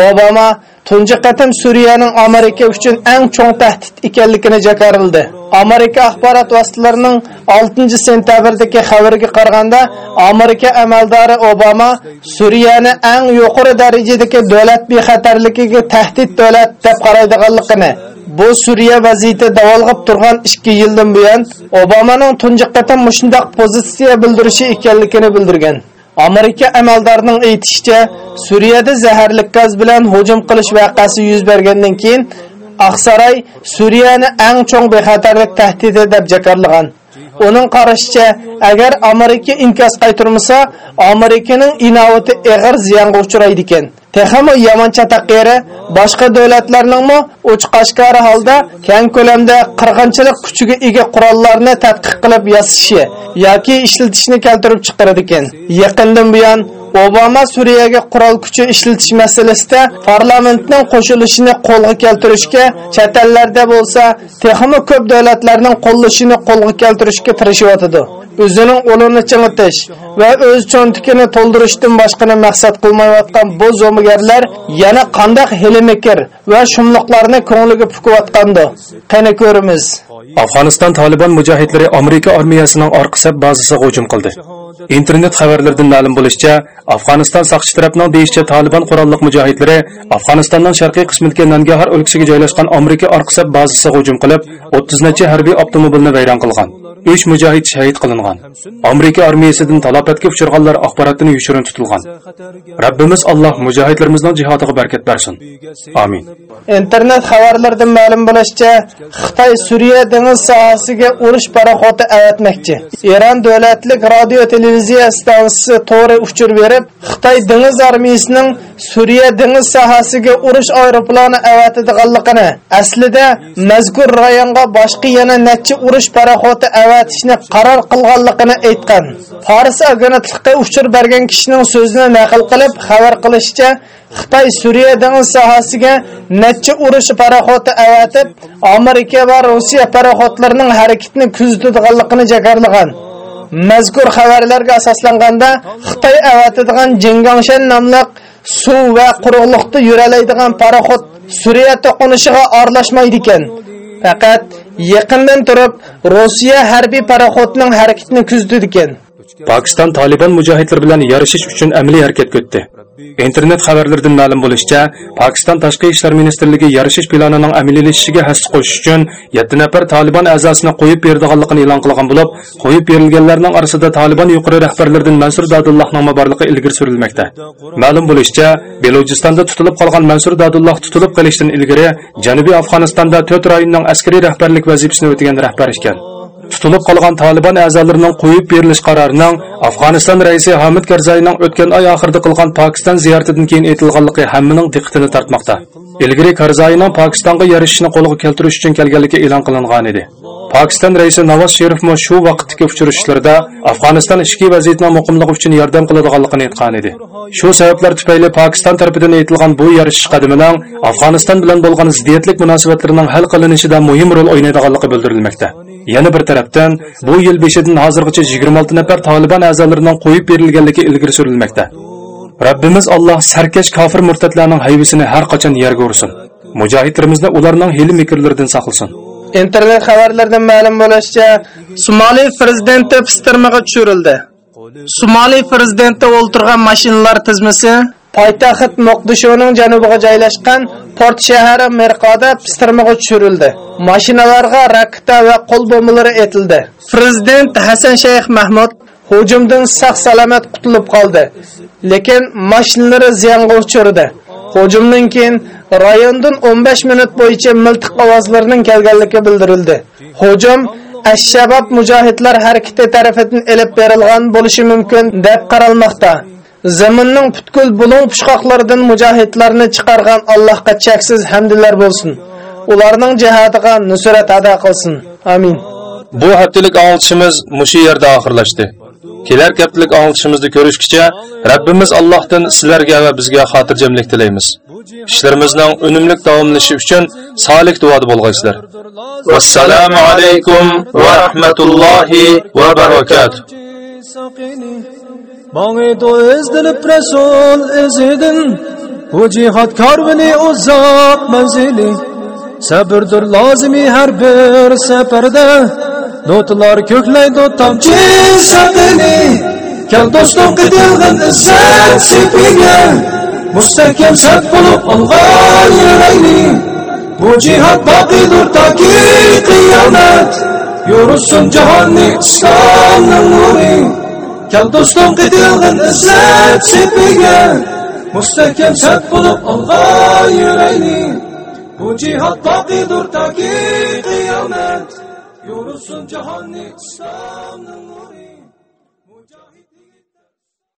obama tunji qatim suriyaning amerika uchun eng cho'ng tahdid ekanligini jakarildi amerika axborot vositalarining 6 sentabrdagi xabariga qaraganda amerika amaldori obama suriyani eng yuqori darajadagi davlat bexatarligiga tahdid davlat deb qaraydiganligini bu Suriya vaziyati davolg'ib turgan 2 yildan buyon Obamaning tunji qatim mushundaq pozitsiya bildirishi ekanligini bildirgan. Amerika amaldorining aytishicha, Suriyada zaharli gaz bilan hujum qilish vaqasi yuz bergandan keyin Aqsaray Suriyani eng cho'ng bexatarlik tahdidi deb jakarlagan. Uning qarashicha, agar Amerika inkos qaytirmasa Amerikaning inovati og'ir ziyonga uchraydi ekan. Texamo yomon chataqeri boshqa davlatlarningmi ochiq-oshkora holda keng ko'lamda qirg'inchilik kuchiga ega qurollarni tadqiq qilib yasashi yoki ishlatishni keltirib chiqaradi ekan. Yaqindan buyon Obama Suriyaga qurol kuchi ishlatish masalasida parlamentning qo'shilishini qo'lga keltirishga, chet ellarda bo'lsa, texmi ko'p davlatlarning qo'llashini qo'lga keltirishga tirishyotidi. o'zining o'lini chingitish va o'z cho'ntikini to'ldirishdan boshqani maqsad qilmayotgan bu zo'migarlar yana qandaq hilimikir va shumliqlarni ko'ngliga pukayotgandi? Qani ko'rimiz? Afg'oniston tolibon mujohidlari amerika armiyasining orqa bazasiga hujum qildi. Internet xabarlaridan ma'lum bo'lishicha afg'oniston saqchi tarafining deyishicha Taliban qurolli mujohidlari afg'onistonning sharqiy qismidagi nangahar o'lkasiga joylashgan amerika orqa saf bazasiga hujum qilib 30 necha harbiy avtomobilni vayron qilgan. 3 mujohid shahid qilingan amerika armiyasidan talafotga uchraganlar axborotini yushirin tutilgan Rabbimiz alloh mujohidlarimizning jihodiga barkat bersin amin. Internet xabarlaridan ma'lum bo'lishicha xitoy suriya dengiz sohasiga urush paraxoti avatmoqchi eron davlatlik radio televiziya stansiyasi to'g'ri uchur berib xitoy dengiz armiyasining suriya dengiz sohasiga urush aeroplani avatadiganligini aslida mazkur rayonga boshqa yana necha urush paraxoti avatishni qaror qilganligini aytgan. Faris agentlikda uchur bergan kishining so'zini naql qilib xabar qilishicha xitoy suriya dengiz sohasiga necha urush paraxoti avatib amerika va rossiya paraxotlarining harakatini kuzatadiganligini jakarlagan mazkur xabarlarga asoslanganda xitoy avatadigan jingangshan nomli suv va quruqliqda yuralaydigan paraxot suriya to'qinishiga aralashmaydi ekan faqat yaqindan turib Rossiya harbiy paraxodining harakatini kuzatdi ekan. Pokiston Taliban mujohidlari bilan yarashish uchun amaliy harakat ko'tdi. Internet xabarlaridan ma'lum bo'lishicha, Pokiston Tashqi ishlar ministrligi yarashish planining amaliylashishiga hissa qo'shish uchun 7 nafar Taliban a'zosini qo'yib berdiganligini e'lon qilgan bo'lib, qo'yib berilganlarning orasida Taliban yuqori rahbarlaridan Mansur Dadullohning borligi ilgari surilmoqda. Ma'lum bo'lishicha, Belojistonda tutilib qolgan Mansur Dadulloh tutilib qolishdan ilgari Janubiy Afg'onistonda 4 rayonning askariy rahbarlik vazifasini o'tagan rahbar ekan. Tutilib qolgan Taliban a'zolarining qo'yib berilish qarorining Afg'oniston raisi Hamid Karzayning o'tgan oy oxirida qilgan Pokiston ziyoratidan keyin aytilganligi hammaning diqqatini tortmoqda. Ilgari Karzayning Pokistonga yarashishni qo'lga keltirish uchun kelganligi e'lon qilingan edi. Pokiston raisi Nawaz Sharif mo shu vaqtdagi uchrashuvlarda Afg'oniston ichki vaziyatning muqimligi uchun yordam qiladiganligini aytgan edi. Shu sabablar tufayli Pokiston tomonidan aytilgan bu yarashish qadamining Afg'oniston bilan bo'lgan ziddiyatlik munosabatlarining hal qilinishida muhim rol o'ynaydiganligi bildirilmoqda. Yana bir tarafdan bu yil beshidan hozirgacha 26 nafar Taliban a'zolarining qo'yib berilganligi ilgari surilmoqda. Rabbimiz Alloh sarkash kofir murtatlarning hayvisini har qachon yerga ursin. Mujohidlarimizni ularning hili mikrlaridan saqlasin. Internet xabarlaridan ma'lum bo'lishicha, Somali prezidenti pistirmaga tushirildi. Somali prezidenti o'ltirgan mashinalar tizmasi poytaxt Moqdishoning janubiga joylashgan port shahari Merqoda pistirmaga tushirildi. Mashinalarga raketa va qo'l bombalari etildi. Prezident Hasan Shayx Mahmud hujumdan sog'-salomat qutulib qoldi, lekin mashinalari ziyonga uchirdi. Hujumdan keyin rayondan 15 minut bo'yicha miltiq ovozlarining kelganligi bildirildi. Hujum Ash-Shabab mujohidlar harakati tarafidan elib berilgan bo'lishi mumkin deb qaralmoqda. Zaminning butkul bulung pushqoqlaridan mujohidlarni chiqargan Allohga cheksiz hamdlar bo'lsin. Ularning jihadiga nusrat ado qilsin. Amin. Bu haftalik anglitishimiz mushu yerda oxirlashdi. Kelar haftalik anglitishimizni ko'rishgacha Rabbimiz Allohdan sizlarga va bizga xotirjamlik tilaymiz. ishlarimizning unumli davomlashi uchun solih duoda bo'lg'aysizlar vassalomu alaykum va rahmatullohi va barakatuh Bağıdo ezdirip Resul izidin Bu cihat karvini uzak menzili. Sabırdır lazimi her bir seferde. Notlar kökleydi tamçı sakini Kel dostum gidilgin izzet sepige Müstehkem set bulup algan yüreğini. Bu cihat bakidur ta ki kıyamet. Yorulsun cihanni İslam'ın nuri Kel dostum gidilgin izzet sepiga Müstehkem set bulup algan yüreğini. Bu cihat bakidur ta ki kıyamet. Yorulsun cihanni İslam'ın